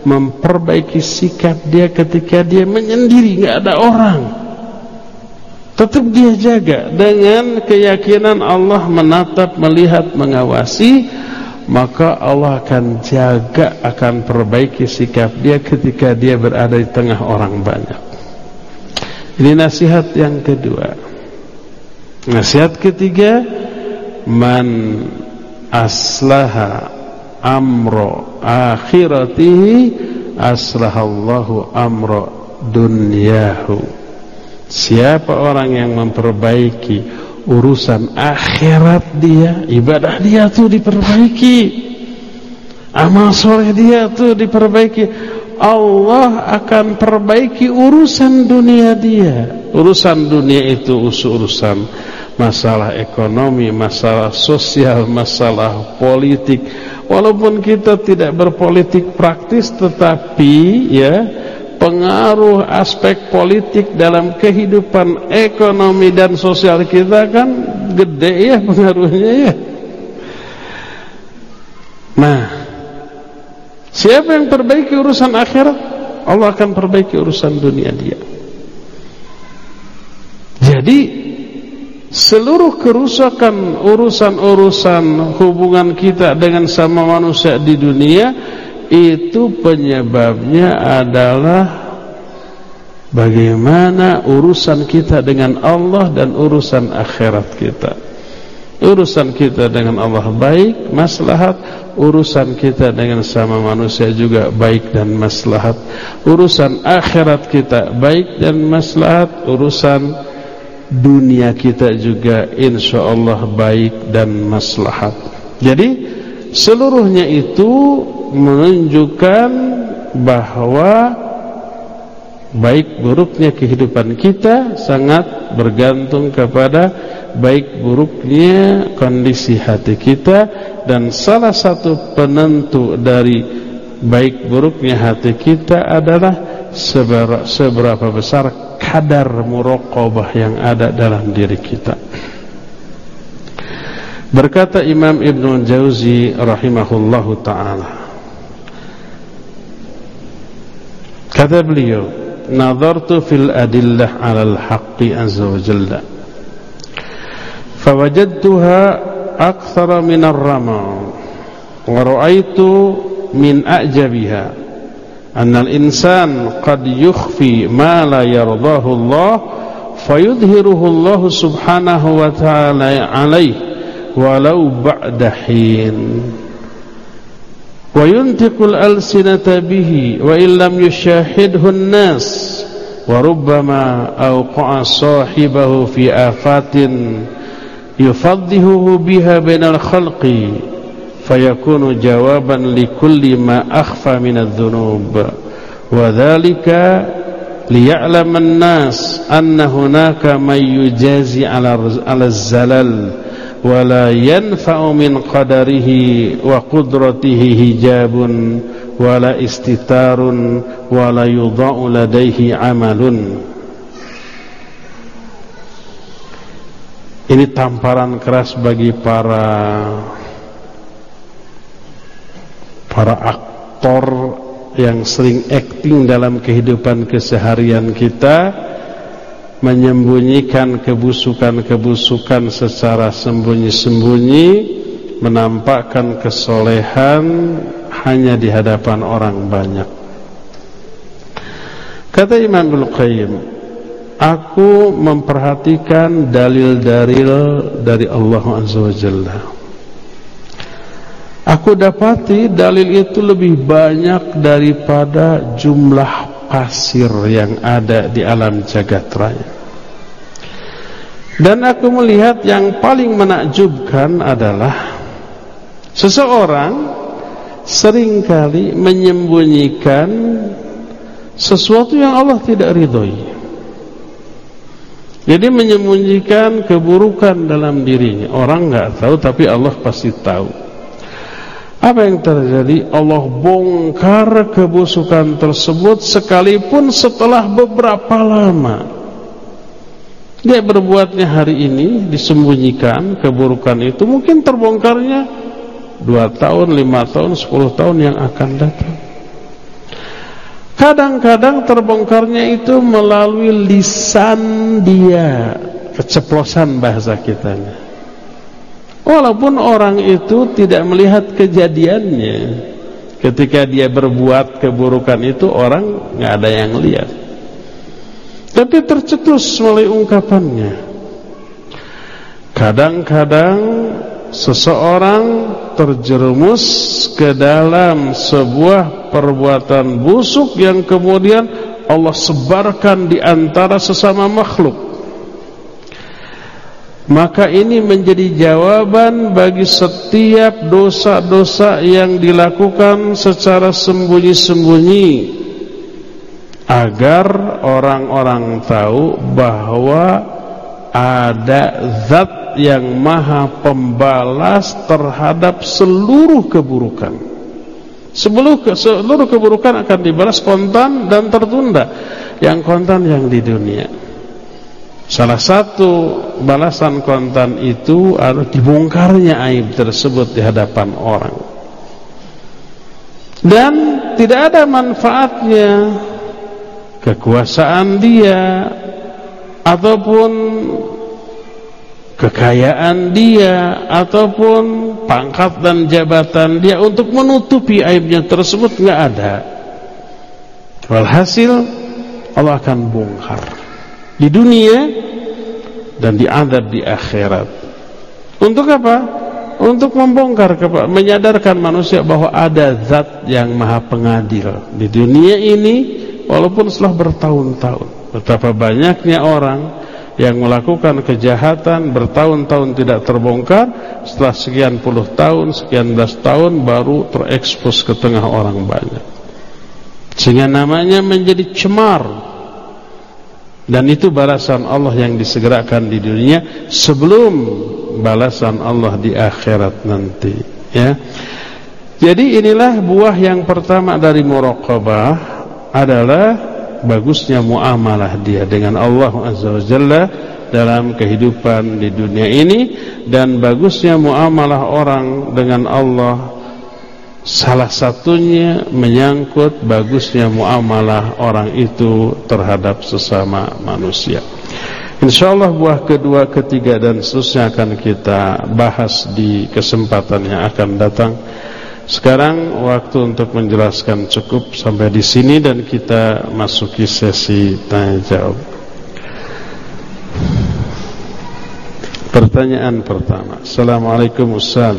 memperbaiki sikap dia ketika dia menyendiri, nggak ada orang. Tetap dia jaga. Dengan keyakinan Allah menatap, melihat, mengawasi maka Allah akan jaga akan perbaiki sikap dia ketika dia berada di tengah orang banyak. Ini nasihat yang kedua. Nasihat ketiga man aslaha amro akhiratihi aslahallahu amro dunyahu siapa orang yang memperbaiki urusan akhirat dia, ibadah dia tuh diperbaiki. Amal soleh dia tuh diperbaiki. Allah akan perbaiki urusan dunia dia. Urusan dunia itu urusan masalah ekonomi, masalah sosial, masalah politik. Walaupun kita tidak berpolitik praktis tetapi ya pengaruh aspek politik dalam kehidupan ekonomi dan sosial kita kan gede ya pengaruhnya ya. Nah, siapa yang perbaiki urusan akhirat, Allah akan perbaiki urusan dunia dia. Jadi seluruh kerusakan urusan-urusan hubungan kita dengan sama manusia di dunia itu penyebabnya adalah bagaimana urusan kita dengan Allah dan urusan akhirat kita. Urusan kita dengan Allah baik, maslahat. Urusan kita dengan sama manusia juga baik dan maslahat. Urusan akhirat kita baik dan maslahat. Urusan dunia kita juga insya Allah baik dan maslahat. Jadi seluruhnya itu menunjukkan bahwa baik buruknya kehidupan kita sangat bergantung kepada baik buruknya kondisi hati kita dan salah satu penentu dari baik buruknya hati kita adalah seberapa besar kadar muraqabah yang ada dalam diri kita. Berkata Imam Ibn Jauzi rahimahullahu taala Kata beliau, "Nadartu fil adillah 'ala al-haqqi azza wa jalla." Fawajadtuha akthara min ar-rama wa ra'aytu min a'jabiha anna al-insan qad yukhfi ma la yardahu Allah fayudhiruhu Allah subhanahu wa ta'ala 'alayhi walau ba'da hin وينطق الألسنة به وإن لم يشاهده الناس وربما أوقع صاحبه في آفات يفضهه بها بين الخلق فيكون جوابا لكل ما أخفى من الذنوب. وذلك liya'laman nas anna hunaka may yujazi 'ala 'ala zalal wa la yanfa'u min qadarihi wa qudratihi hijabun wa la istitarun wa la yudha'u ladaihi 'amalun. Ini tamparan keras bagi para para aktor yang sering acting dalam kehidupan keseharian kita menyembunyikan kebusukan-kebusukan secara sembunyi-sembunyi menampakkan kesolehan hanya di hadapan orang banyak. Kata Imam Ibnu Qayyim aku memperhatikan dalil-dalil dari Allah Azza wa Jalla. Aku dapati dalil itu lebih banyak daripada jumlah pasir yang ada di alam jagat raya. Dan aku melihat yang paling menakjubkan adalah seseorang sering kali menyembunyikan sesuatu yang Allah tidak ridhoi. Jadi menyembunyikan keburukan dalam dirinya. Orang nggak tahu tapi Allah pasti tahu. Apa yang terjadi? Allah bongkar kebusukan tersebut sekalipun setelah beberapa lama. Dia berbuatnya hari ini disembunyikan keburukan itu mungkin terbongkarnya dua tahun, lima tahun, sepuluh tahun yang akan datang. Kadang-kadang terbongkarnya itu melalui lisan dia, keceplosan bahasa kitanya. Walaupun orang itu tidak melihat kejadiannya. Ketika dia berbuat keburukan itu orang nggak ada yang lihat. Tapi tercetus melalui ungkapannya. Kadang-kadang seseorang terjerumus ke dalam sebuah perbuatan busuk yang kemudian Allah sebarkan di antara sesama makhluk maka ini menjadi jawaban bagi setiap dosa-dosa yang dilakukan secara sembunyi-sembunyi agar orang-orang tahu bahwa ada zat yang maha pembalas terhadap seluruh keburukan. Seluruh, seluruh keburukan akan dibalas kontan dan tertunda. Yang kontan yang di dunia Salah satu balasan kontan itu adalah dibongkarnya aib tersebut di hadapan orang. Dan tidak ada manfaatnya kekuasaan dia ataupun kekayaan dia ataupun pangkat dan jabatan dia untuk menutupi aibnya tersebut nggak ada. Walhasil Allah akan bongkar di dunia dan diadab di akhirat. Untuk apa? Untuk membongkar, menyadarkan manusia bahwa ada zat yang maha pengadil di dunia ini walaupun setelah bertahun-tahun. Betapa banyaknya orang yang melakukan kejahatan bertahun-tahun tidak terbongkar setelah sekian puluh tahun, sekian belas tahun baru terekspos ke tengah orang banyak. Sehingga namanya menjadi cemar dan itu balasan Allah yang disegerakan di dunia sebelum balasan Allah di akhirat nanti ya. Jadi inilah buah yang pertama dari muraqabah adalah bagusnya muamalah dia dengan Allah azza wajalla dalam kehidupan di dunia ini dan bagusnya muamalah orang dengan Allah Salah satunya menyangkut bagusnya muamalah orang itu terhadap sesama manusia. InsyaAllah buah kedua, ketiga dan seterusnya akan kita bahas di kesempatan yang akan datang. Sekarang waktu untuk menjelaskan cukup sampai di sini dan kita masuki sesi tanya jawab. Pertanyaan pertama. Assalamualaikum Ustaz.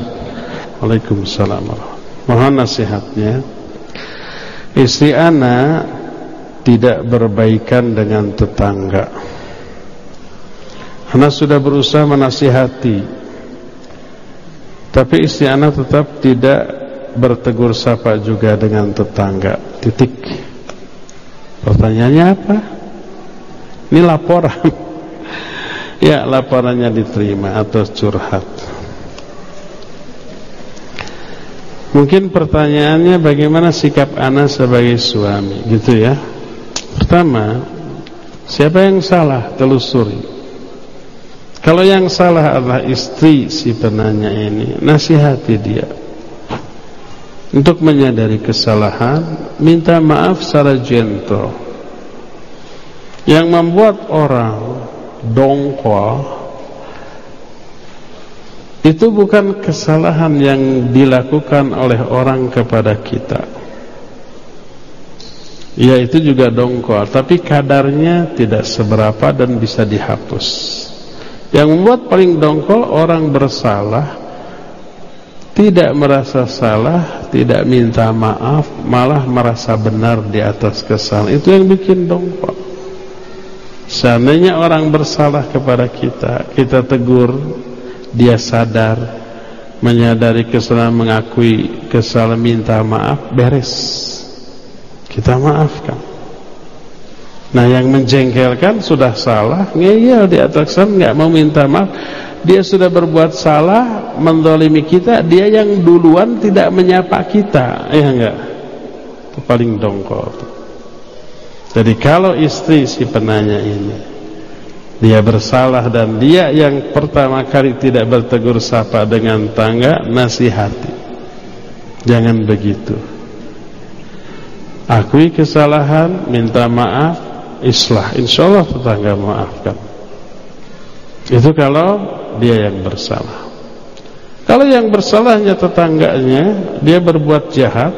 Waalaikumsalam Mohon nasihatnya Istri anak Tidak berbaikan dengan tetangga Anak sudah berusaha menasihati Tapi istri anak tetap tidak Bertegur sapa juga dengan tetangga Titik Pertanyaannya apa? Ini laporan. <laughs> ya, laporannya diterima atau curhat. Mungkin pertanyaannya bagaimana sikap Ana sebagai suami, gitu ya. Pertama, siapa yang salah? Telusuri. Kalau yang salah adalah istri si penanya ini, nasihati dia. Untuk menyadari kesalahan, minta maaf secara gentle. Yang membuat orang dongkol itu bukan kesalahan yang dilakukan oleh orang kepada kita. Ya itu juga dongkol Tapi kadarnya tidak seberapa dan bisa dihapus. Yang membuat paling dongkol orang bersalah Tidak merasa salah Tidak minta maaf Malah merasa benar di atas kesalahan. Itu yang bikin dongkol. Seandainya orang bersalah kepada kita Kita tegur dia sadar menyadari kesalahan mengakui kesalahan minta maaf beres. Kita maafkan. Nah yang menjengkelkan sudah salah ngeyel di atas nggak mau minta maaf. Dia sudah berbuat salah mendolimi kita dia yang duluan tidak menyapa kita. Ya enggak itu paling dongkol. Jadi kalau istri si penanya ini dia bersalah dan dia yang pertama kali tidak bertegur sapa dengan tangga nasihati. Jangan begitu. Akui kesalahan minta maaf islah. Insyaallah tetangga maafkan. Itu kalau dia yang bersalah. Kalau yang bersalahnya tetangganya dia berbuat jahat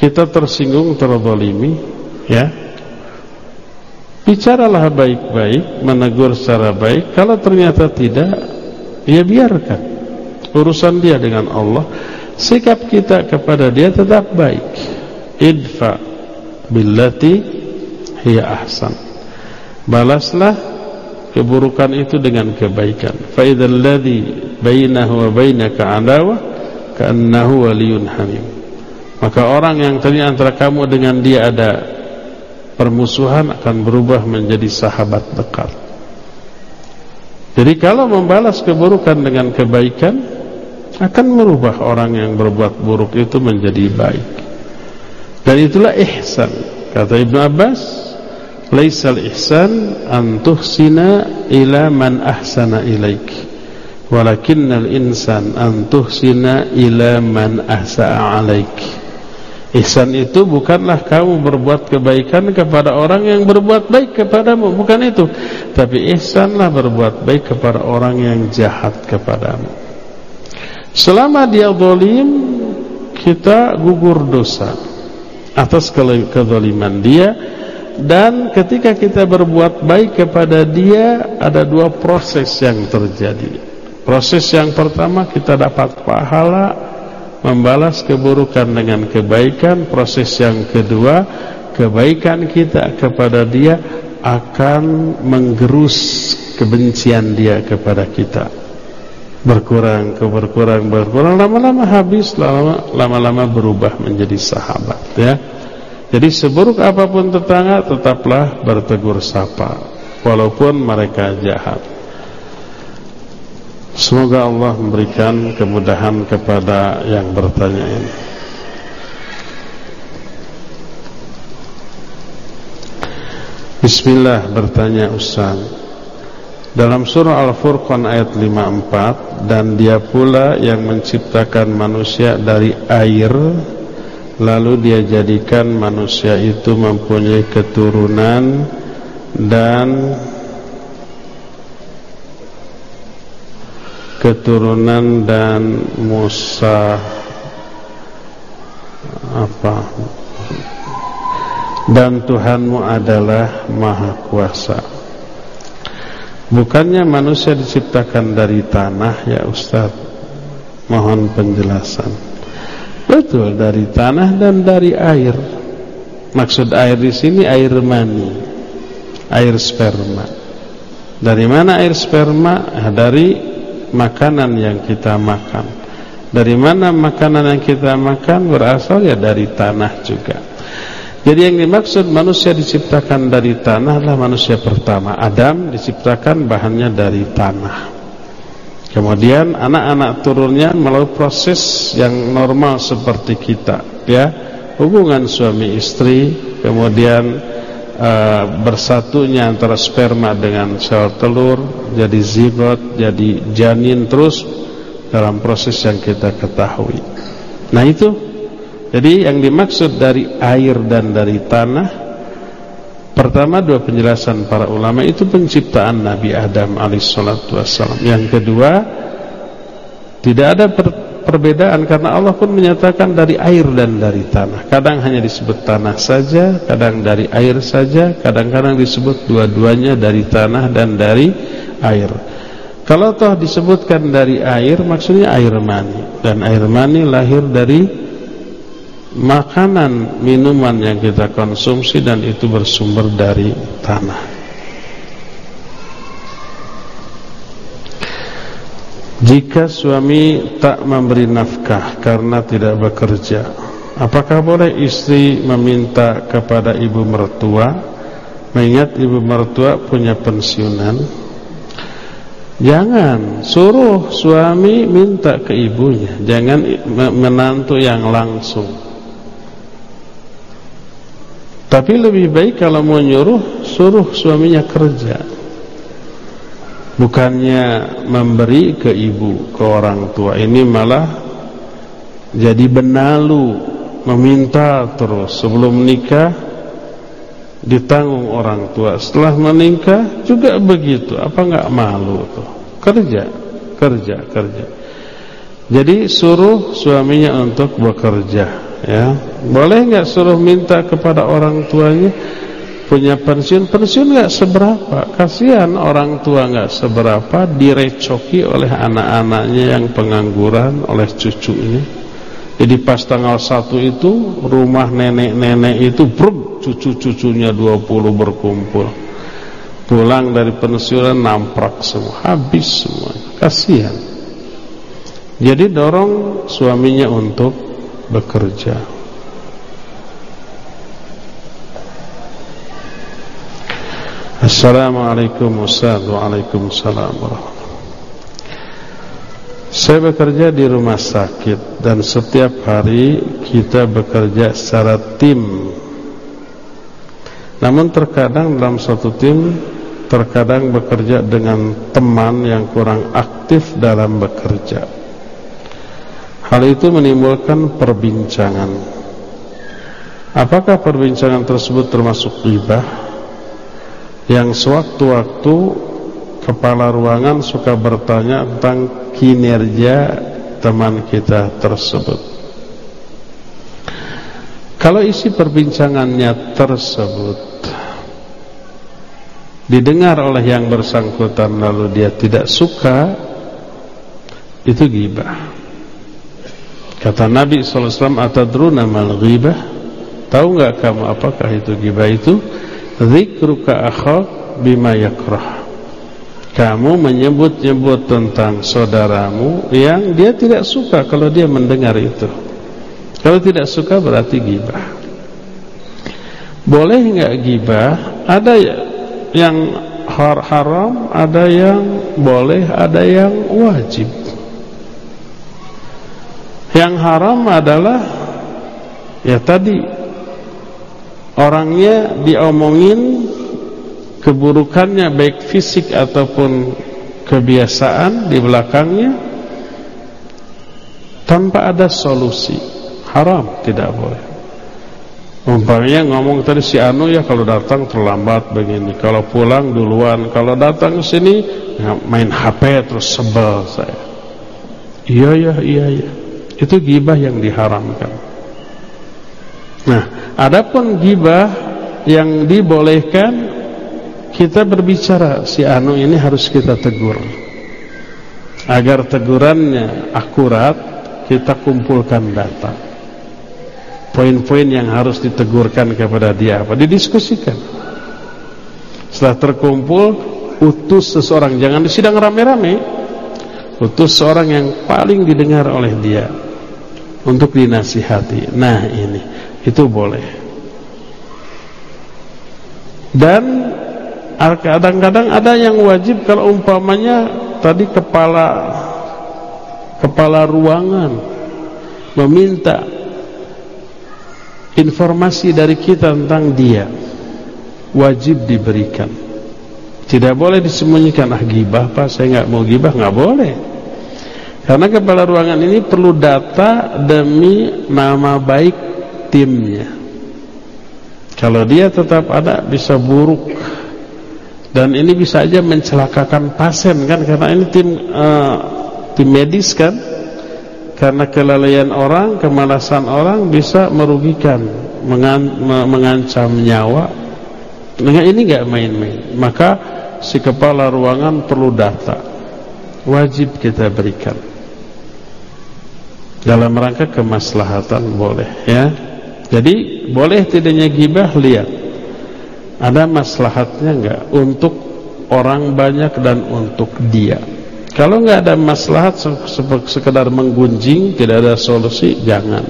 kita tersinggung terzalimi ya Bicaralah baik-baik, menegur secara baik. Kalau ternyata tidak, ya biarkan. Urusan dia dengan Allah. Sikap kita kepada dia tetap baik. Idfa billati hiya ahsan. Balaslah keburukan itu dengan kebaikan. Fa idzal ladzi bainahu wa bainaka adawa ka'annahu waliyyun hamim. Maka orang yang tadinya antara kamu dengan dia ada permusuhan akan berubah menjadi sahabat dekat. Jadi kalau membalas keburukan dengan kebaikan akan merubah orang yang berbuat buruk itu menjadi baik. Dan itulah ihsan. Kata Ibn Abbas, "Laisal ihsan an tuhsina ila man ahsana ilaik, walakinnal insan an tuhsina ila man ahsa'a alaik." Ihsan itu bukanlah kamu berbuat kebaikan kepada orang yang berbuat baik kepadamu. Bukan itu. Tapi ihsanlah berbuat baik kepada orang yang jahat kepadamu. Selama dia zalim Kita gugur dosa Atas kezaliman dia. Dan ketika kita berbuat baik kepada dia Ada dua proses yang terjadi. Proses yang pertama kita dapat pahala membalas keburukan dengan kebaikan proses yang kedua kebaikan kita kepada dia akan menggerus kebencian dia kepada kita. Berkurang berkurang berkurang lama-lama habis lama-lama berubah menjadi sahabat ya. Jadi seburuk apa pun tetangga tetaplah bertegur sapa walaupun mereka jahat Semoga Allah memberikan kemudahan kepada yang bertanya ini. Bismillah bertanya Ustaz. Dalam surah Al-Furqan ayat 54 dan dia pula yang menciptakan manusia dari air lalu dia jadikan manusia itu mempunyai keturunan dan keturunan dan Musa apa? Dan Tuhanmu adalah maha kuasa. Bukannya manusia diciptakan dari tanah ya Ustaz? Mohon penjelasan. Betul dari tanah dan dari air. Maksud air di sini air mani air sperma. Dari mana air sperma? Dari makanan yang kita makan. Dari mana makanan yang kita makan berasal ya dari tanah juga. Jadi yang dimaksud manusia diciptakan dari tanah adalah manusia pertama. Adam diciptakan bahannya dari tanah. Kemudian anak-anak turunnya melalui proses yang normal seperti kita, ya. Hubungan suami istri, kemudian uh, bersatunya antara sperma dengan sel telur, jadi zigot, jadi janin terus dalam proses yang kita ketahui. Nah itu jadi yang dimaksud dari air dan dari tanah Pertama dua penjelasan para ulama itu penciptaan Nabi Adam alaihissalatu wassalam Yang kedua Tidak ada per perbedaan karena Allah pun menyatakan dari air dan dari tanah. Kadang hanya disebut tanah saja Kadang dari air saja Kadang-kadang disebut dua-duanya dari tanah dan dari air. Kalau toh disebutkan dari air Maksudnya air mani. Dan air mani lahir dari makanan, minuman yang kita konsumsi dan itu bersumber dari tanah. Jika suami tak memberi nafkah karena tidak bekerja, apakah boleh istri meminta kepada ibu mertua? Mengingat ibu mertua punya pensiunan. Jangan suruh suami minta ke ibunya, jangan menantu yang langsung. Tapi lebih baik kalau mau nyuruh Suruh suaminya kerja Bukannya memberi ke ibu Ke orang tua Ini malah Jadi benalu Meminta terus. Sebelum menikah Ditanggung orang tua. Setelah menikah juga begitu. Apa enggak malu tuh? Kerja Kerja Kerja. Jadi suruh suaminya untuk bekerja ya. Boleh nggak suruh minta kepada orang tuanya punya pensiun pensiun nggak seberapa. Kasihan orang tua nggak seberapa direcoki oleh anak-anaknya yang pengangguran oleh cucunya. Jadi pas tanggal satu itu rumah nenek-nenek itu bruk cucu-cucunya 20 berkumpul. Pulang dari pensiunan namprak semua habis semua. Kasihan. Jadi dorong suaminya untuk bekerja. Assalamualaikum Waalaikumsalam Saya bekerja di rumah sakit Dan setiap hari kita bekerja secara tim Namun terkadang dalam satu tim Terkadang bekerja dengan teman yang kurang aktif dalam bekerja Hal itu menimbulkan perbincangan. Apakah perbincangan tersebut termasuk ghibah? Yang sewaktu-waktu kepala ruangan suka bertanya tentang kinerja teman kita tersebut. Kalau isi perbincangannya tersebut didengar oleh yang bersangkutan lalu dia tidak suka, itu ghibah. Kata Nabi SAW Atadruna mal ghibah Tahu enggak kamu apakah itu ghibah itu Zikruka akhak bima yakrah. Kamu menyebut-nyebut tentang saudaramu Yang dia tidak suka kalau dia mendengar itu. Kalau tidak suka berarti ghibah Boleh enggak ghibah Ada yang haram Ada yang boleh Ada yang wajib. Yang haram adalah ya tadi orangnya diomongin keburukannya baik fisik ataupun kebiasaan di belakangnya tanpa ada solusi. Haram, tidak boleh. Umpamanya ngomong tadi si Anu ya kalau datang terlambat begini, kalau pulang duluan, kalau datang ke sini ya main HP terus sebel saya. Iya ya, iya ya. Itu gibah yang diharamkan. Nah, adapun gibah yang dibolehkan kita berbicara si anu ini harus kita tegur. Agar tegurannya akurat, kita kumpulkan data. Poin-poin yang harus ditegurkan kepada dia apa didiskusikan. Setelah terkumpul, utus seseorang jangan di sidang rame-rame. Utus seorang yang paling didengar oleh dia untuk dinasihati. Nah ini itu boleh. dan kadang-kadang ada yang wajib kalau umpamanya tadi kepala kepala ruangan meminta informasi dari kita tentang dia wajib diberikan. Tidak boleh disembunyikan ah gibah pak saya nggak mau gibah. Nggak boleh. Karena kepala ruangan ini perlu data demi nama baik timnya. Kalau dia tetap ada bisa buruk dan ini bisa aja mencelakakan pasien kan karena ini tim uh, tim medis kan karena kelalaian orang, kemalasan orang bisa merugikan, mengan, mengancam nyawa. Dengan ini nggak main-main. Maka si kepala ruangan perlu data, wajib kita berikan dalam rangka kemaslahatan boleh ya jadi boleh tidaknya gibah? Lihat. Ada maslahatnya enggak untuk orang banyak dan untuk dia. Kalau enggak ada maslahat sekedar menggunjing tidak ada solusi jangan.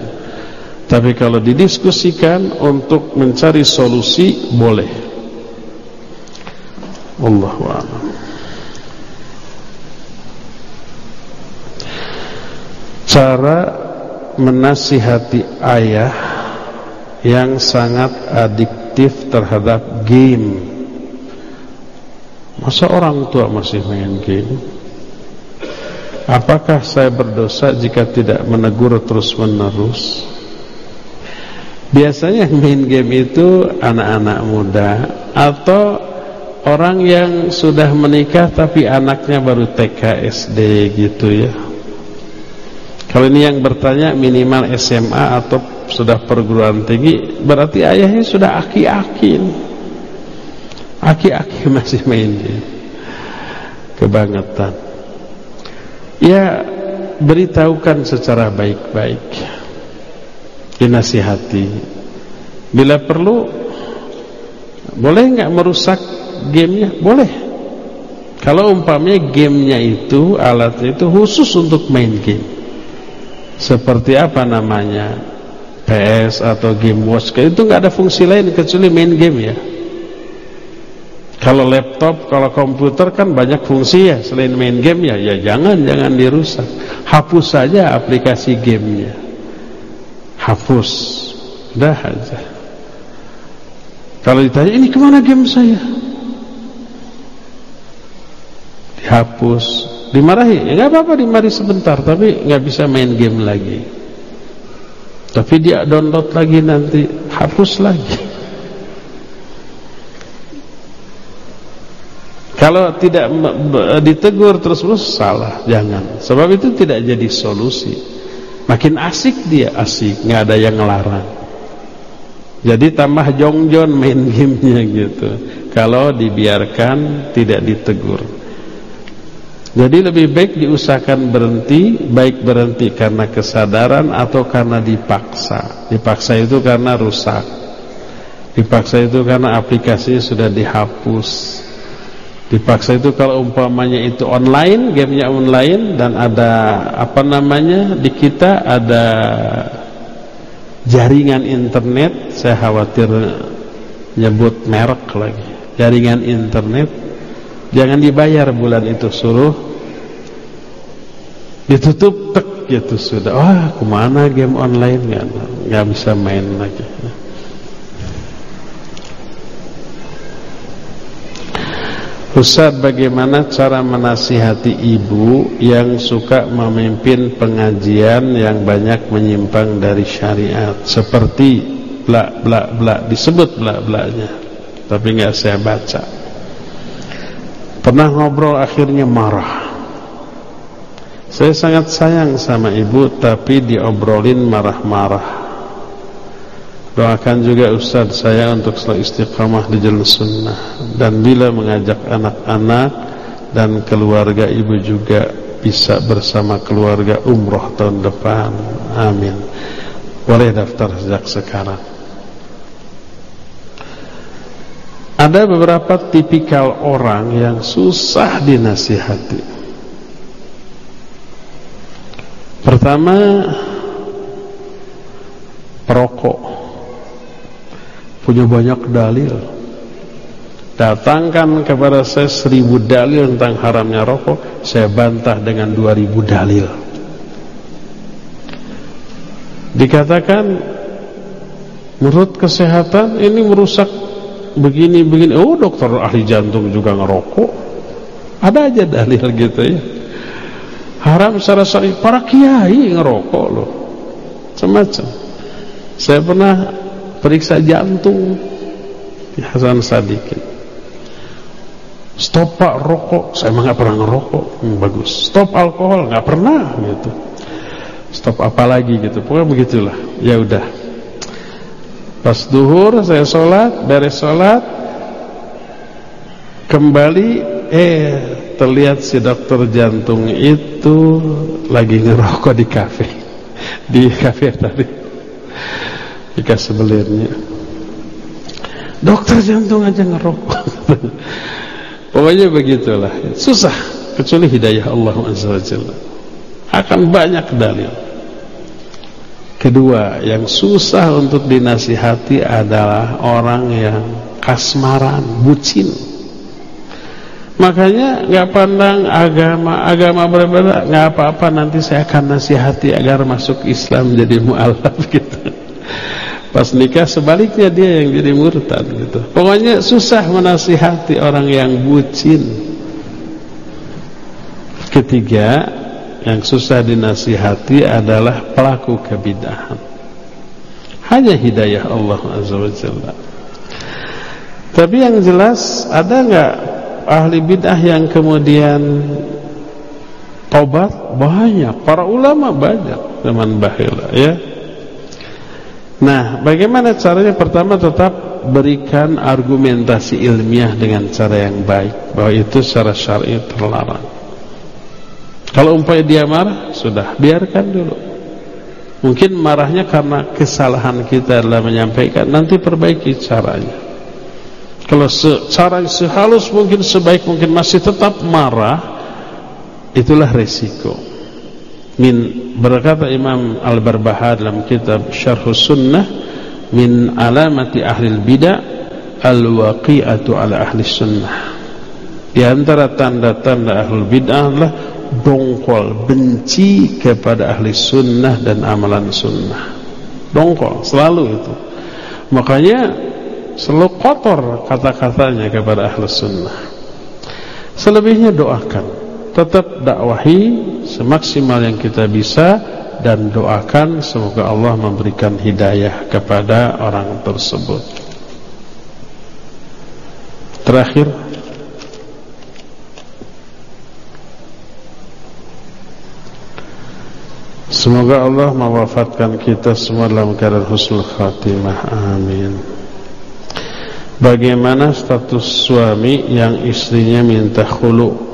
Tapi kalau didiskusikan untuk mencari solusi boleh. Allahu a'lam. Cara menasihati ayah yang sangat adiktif terhadap game. Masa orang tua masih main game? Apakah saya berdosa jika tidak menegur terus menerus biasanya main game itu anak-anak muda atau orang yang sudah menikah tapi anaknya baru TK SD gitu ya. Kalau ini yang bertanya minimal SMA atau sudah perguruan tinggi, berarti ayahnya sudah aki-aki. Aki-aki <laughs> masih main dia. Kebangetan. Ya, beritahukan secara baik-baik. Dinasihati. Bila perlu boleh enggak merusak gamenya? Boleh. Kalau umpamanya gamenya itu alatnya itu khusus untuk main game seperti apa namanya PS atau game watch itu nggak ada fungsi lain kecuali main game ya. Kalau laptop kalau komputer kan banyak fungsi ya selain main game ya. Ya jangan jangan dirusak. Hapus saja aplikasi gamenya. Hapus. Dah aja. Kalau ditanya ini ke mana game saya? Dihapus. Dimarahi. Ya nggak apa-apa dimarahi sebentar tapi nggak bisa main game lagi tapi dia download lagi nanti hapus lagi. Kalau tidak ditegur terus-terus salah jangan. Sebab itu tidak jadi solusi. Makin asik dia asik. Nggak ada yang ngelarang. Jadi tambah jongjon main <laughs> gamenya gitu. Kalau dibiarkan tidak ditegur jadi lebih baik diusahakan berhenti, baik berhenti karena kesadaran atau karena dipaksa. Dipaksa itu karena rusak. Dipaksa itu karena aplikasinya sudah dihapus. Dipaksa itu kalau umpamanya itu online, gamenya online dan ada apa namanya di kita ada jaringan internet, saya khawatir nyebut merek lagi. Jaringan internet Jangan dibayar bulan itu suruh ditutup tek gitu sudah. Wah, ke mana game online nggak nggak bisa main lagi. Ustaz bagaimana cara menasihati ibu yang suka memimpin pengajian yang banyak menyimpang dari syariat seperti blak blak blak disebut blak blaknya tapi nggak saya baca Pernah ngobrol akhirnya marah. Saya sangat sayang sama ibu Tapi diobrolin marah-marah. Doakan juga Ustaz saya untuk selalu istiqamah di jalan sunnah. Dan bila mengajak anak-anak Dan keluarga ibu juga Bisa bersama keluarga umroh tahun depan. Amin. Boleh daftar sejak sekarang Ada beberapa tipikal orang yang susah dinasihati. Pertama, perokok. Punya banyak dalil. datangkan kepada saya seribu dalil tentang haramnya rokok saya bantah dengan dua ribu dalil dikatakan menurut kesehatan ini merusak begini begini. Oh dokter ahli jantung juga ngerokok. Ada aja dalil gitu ya. Haram secara syar'i. Para kiai ngerokok loh. Semacam. Saya pernah periksa jantung. Di Hasan Sadikin. Stop pak rokok. Saya emang gak pernah ngerokok. Hmm, bagus. Stop alkohol. Gak pernah gitu. Stop apa lagi gitu. Pokoknya begitulah. Ya udah pas duhur saya sholat beres sholat kembali eh terlihat si dokter jantung itu lagi ngerokok di kafe <laughs> di kafe tadi dikasih belirnya dokter jantung aja ngerokok <laughs> Pokoknya begitulah. Susah kecuali hidayah Allah Jalla. Akan banyak dalil. Kedua, yang susah untuk dinasihati adalah orang yang kasmaran, bucin. Makanya nggak pandang agama, agama berbeda, nggak apa-apa nanti saya akan nasihati agar masuk Islam jadi mualaf <laughs> gitu. Pas nikah sebaliknya dia yang jadi murtad gitu. Pokoknya susah menasihati orang yang bucin. Ketiga, yang susah dinasihati adalah pelaku kebidahan. Hanya hidayah Allah Azza wa Jalla. Tapi yang jelas ada enggak ahli bidah yang kemudian tobat? Banyak. Para ulama banyak zaman bahila ya. Nah, bagaimana caranya? Pertama tetap berikan argumentasi ilmiah dengan cara yang baik bahwa itu secara syar'i terlarang. Kalau umpamanya dia marah, sudah biarkan dulu. Mungkin marahnya karena kesalahan kita dalam menyampaikan, nanti perbaiki caranya. Kalau cara sehalus mungkin sebaik mungkin masih tetap marah, itulah resiko min berkata Imam Al-Barbahar dalam kitab Syarh Sunnah min alamati ahli bidah al-waqi'atu ala ahli sunnah di antara tanda-tanda ahli bidah adalah dongkol benci kepada ahli sunnah dan amalan sunnah. Dongkol selalu itu. Makanya selalu kotor kata-katanya kepada ahli sunnah. Selebihnya doakan. Tetap dakwahi semaksimal yang kita bisa dan doakan semoga Allah memberikan hidayah kepada orang tersebut. Terakhir Semoga Allah mewafatkan kita semua dalam keadaan husnul khatimah. Amin. Bagaimana status suami yang istrinya minta khulu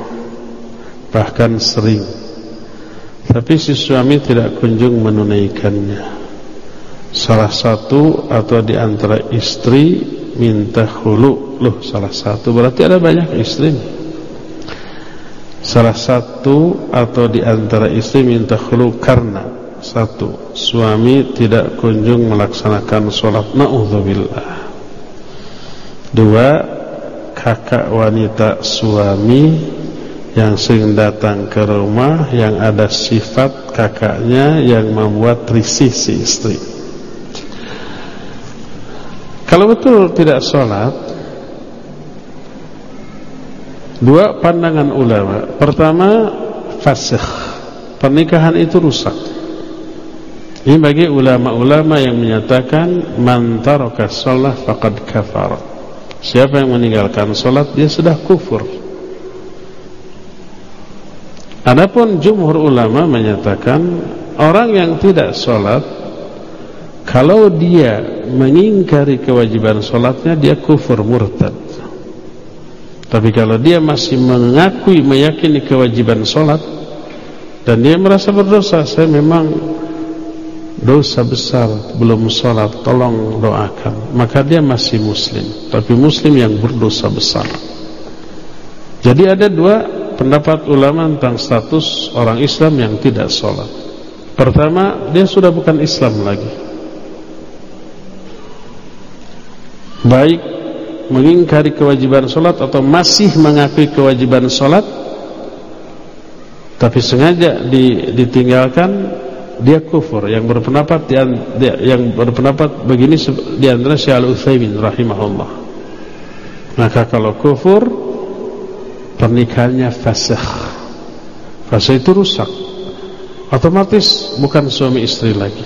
bahkan sering tapi si suami tidak kunjung menunaikannya salah satu atau di antara istri minta hulu loh salah satu berarti ada banyak istri salah satu atau di antara istri minta hulu karena satu suami tidak kunjung melaksanakan sholat na'udzubillah. Dua kakak wanita suami yang sering datang ke rumah yang ada sifat kakaknya yang membuat risih si istri. Kalau betul tidak sholat dua pandangan ulama. Pertama fasih. Pernikahan itu rusak. Ini bagi ulama-ulama yang menyatakan man taraka sholat faqad kafar. Siapa yang meninggalkan sholat dia sudah kufur. Adapun jumhur ulama menyatakan orang yang tidak sholat kalau dia mengingkari kewajiban sholatnya dia kufur murtad. Tapi kalau dia masih mengakui meyakini kewajiban sholat dan dia merasa berdosa, saya memang dosa besar belum sholat, tolong doakan. Maka dia masih muslim, tapi muslim yang berdosa besar. Jadi ada dua pendapat ulama tentang status orang Islam yang tidak sholat Pertama, dia sudah bukan Islam lagi Baik mengingkari kewajiban sholat atau masih mengakui kewajiban sholat tapi sengaja ditinggalkan dia kufur. Yang berpendapat yang berpendapat begini di antara Syekh Al-Utsaimin rahimahullah. Maka kalau kufur pernikahannya fasakh. Fasakh itu rusak. Otomatis bukan suami istri lagi.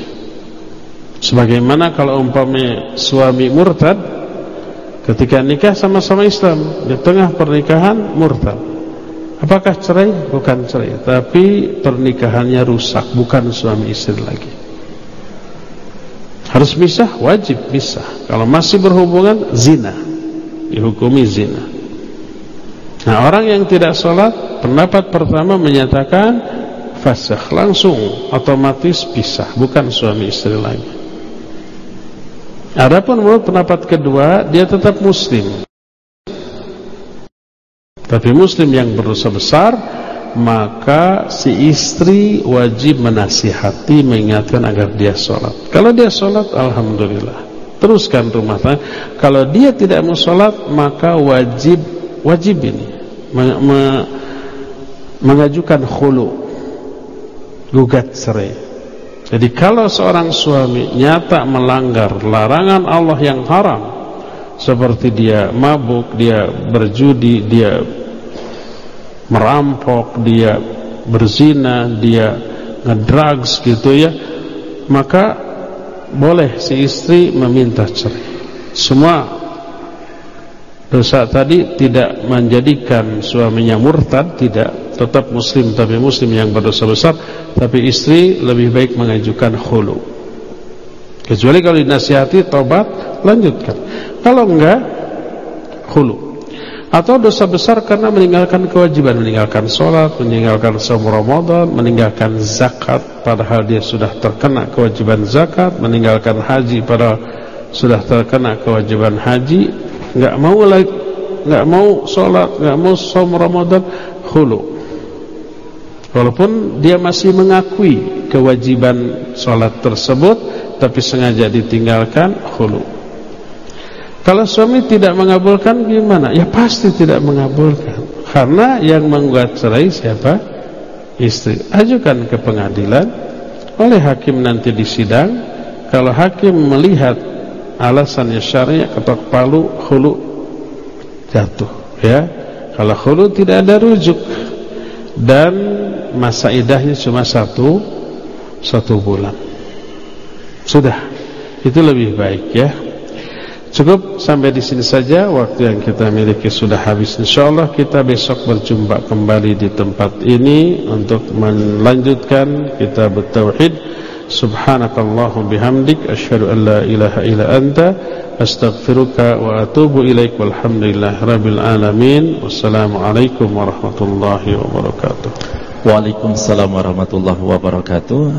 Sebagaimana kalau umpamanya suami murtad ketika nikah sama-sama Islam di tengah pernikahan murtad. Apakah cerai? Bukan cerai Tapi pernikahannya rusak Bukan suami istri lagi. Harus bisa? Wajib bisa Kalau masih berhubungan Zina. Dihukumi zina. Nah orang yang tidak sholat Pendapat pertama menyatakan Fasah langsung Otomatis pisah Bukan suami istri lagi Adapun menurut pendapat kedua Dia tetap muslim. Tapi muslim yang berdosa besar Maka si istri wajib menasihati Mengingatkan agar dia sholat. Kalau dia sholat Alhamdulillah. Teruskan rumah tangga. Kalau dia tidak mau sholat Maka wajib Wajib ini. Me, me, Mengajukan khulu Gugat cerai Jadi kalau seorang suami Nyata melanggar larangan Allah yang haram seperti dia mabuk, dia berjudi, dia merampok, dia berzina, dia ngedrugs gitu ya, maka boleh si istri meminta cerai. Semua dosa tadi tidak menjadikan suaminya murtad, tidak, tetap muslim tapi muslim yang berdosa besar, tapi istri lebih baik mengajukan khulu. Kecuali kalau dinasihati tobat, lanjutkan. Kalau enggak, khulu. Atau dosa besar karena meninggalkan kewajiban. Meninggalkan sholat, meninggalkan saum Ramadan, meninggalkan zakat padahal dia sudah terkena kewajiban zakat, meninggalkan haji padahal sudah terkena kewajiban haji, nggak mau lagi nggak mau sholat, nggak mau saum Ramadan, hulu. Walaupun dia masih mengakui kewajiban sholat tersebut, tapi sengaja ditinggalkan hulu. Kalau suami tidak mengabulkan gimana? Ya pasti tidak mengabulkan. Karena yang menggugat cerai siapa? Istri. Ajukan ke pengadilan oleh hakim nanti di sidang. Kalau hakim melihat alasannya syariah ketok palu hulu jatuh ya. Kalau hulu tidak ada rujuk dan masa idahnya cuma satu satu bulan. Sudah. Itu lebih baik ya. Cukup sampai di sini saja waktu yang kita miliki sudah habis insyaallah kita besok berjumpa kembali di tempat ini untuk melanjutkan سبحانك اللهم بحمدك أشهد أن لا إله إلا أنت أستغفرك وأتوب إليك والحمد لله رب العالمين والسلام عليكم ورحمة الله وبركاته.
وعليكم السلام ورحمة الله وبركاته.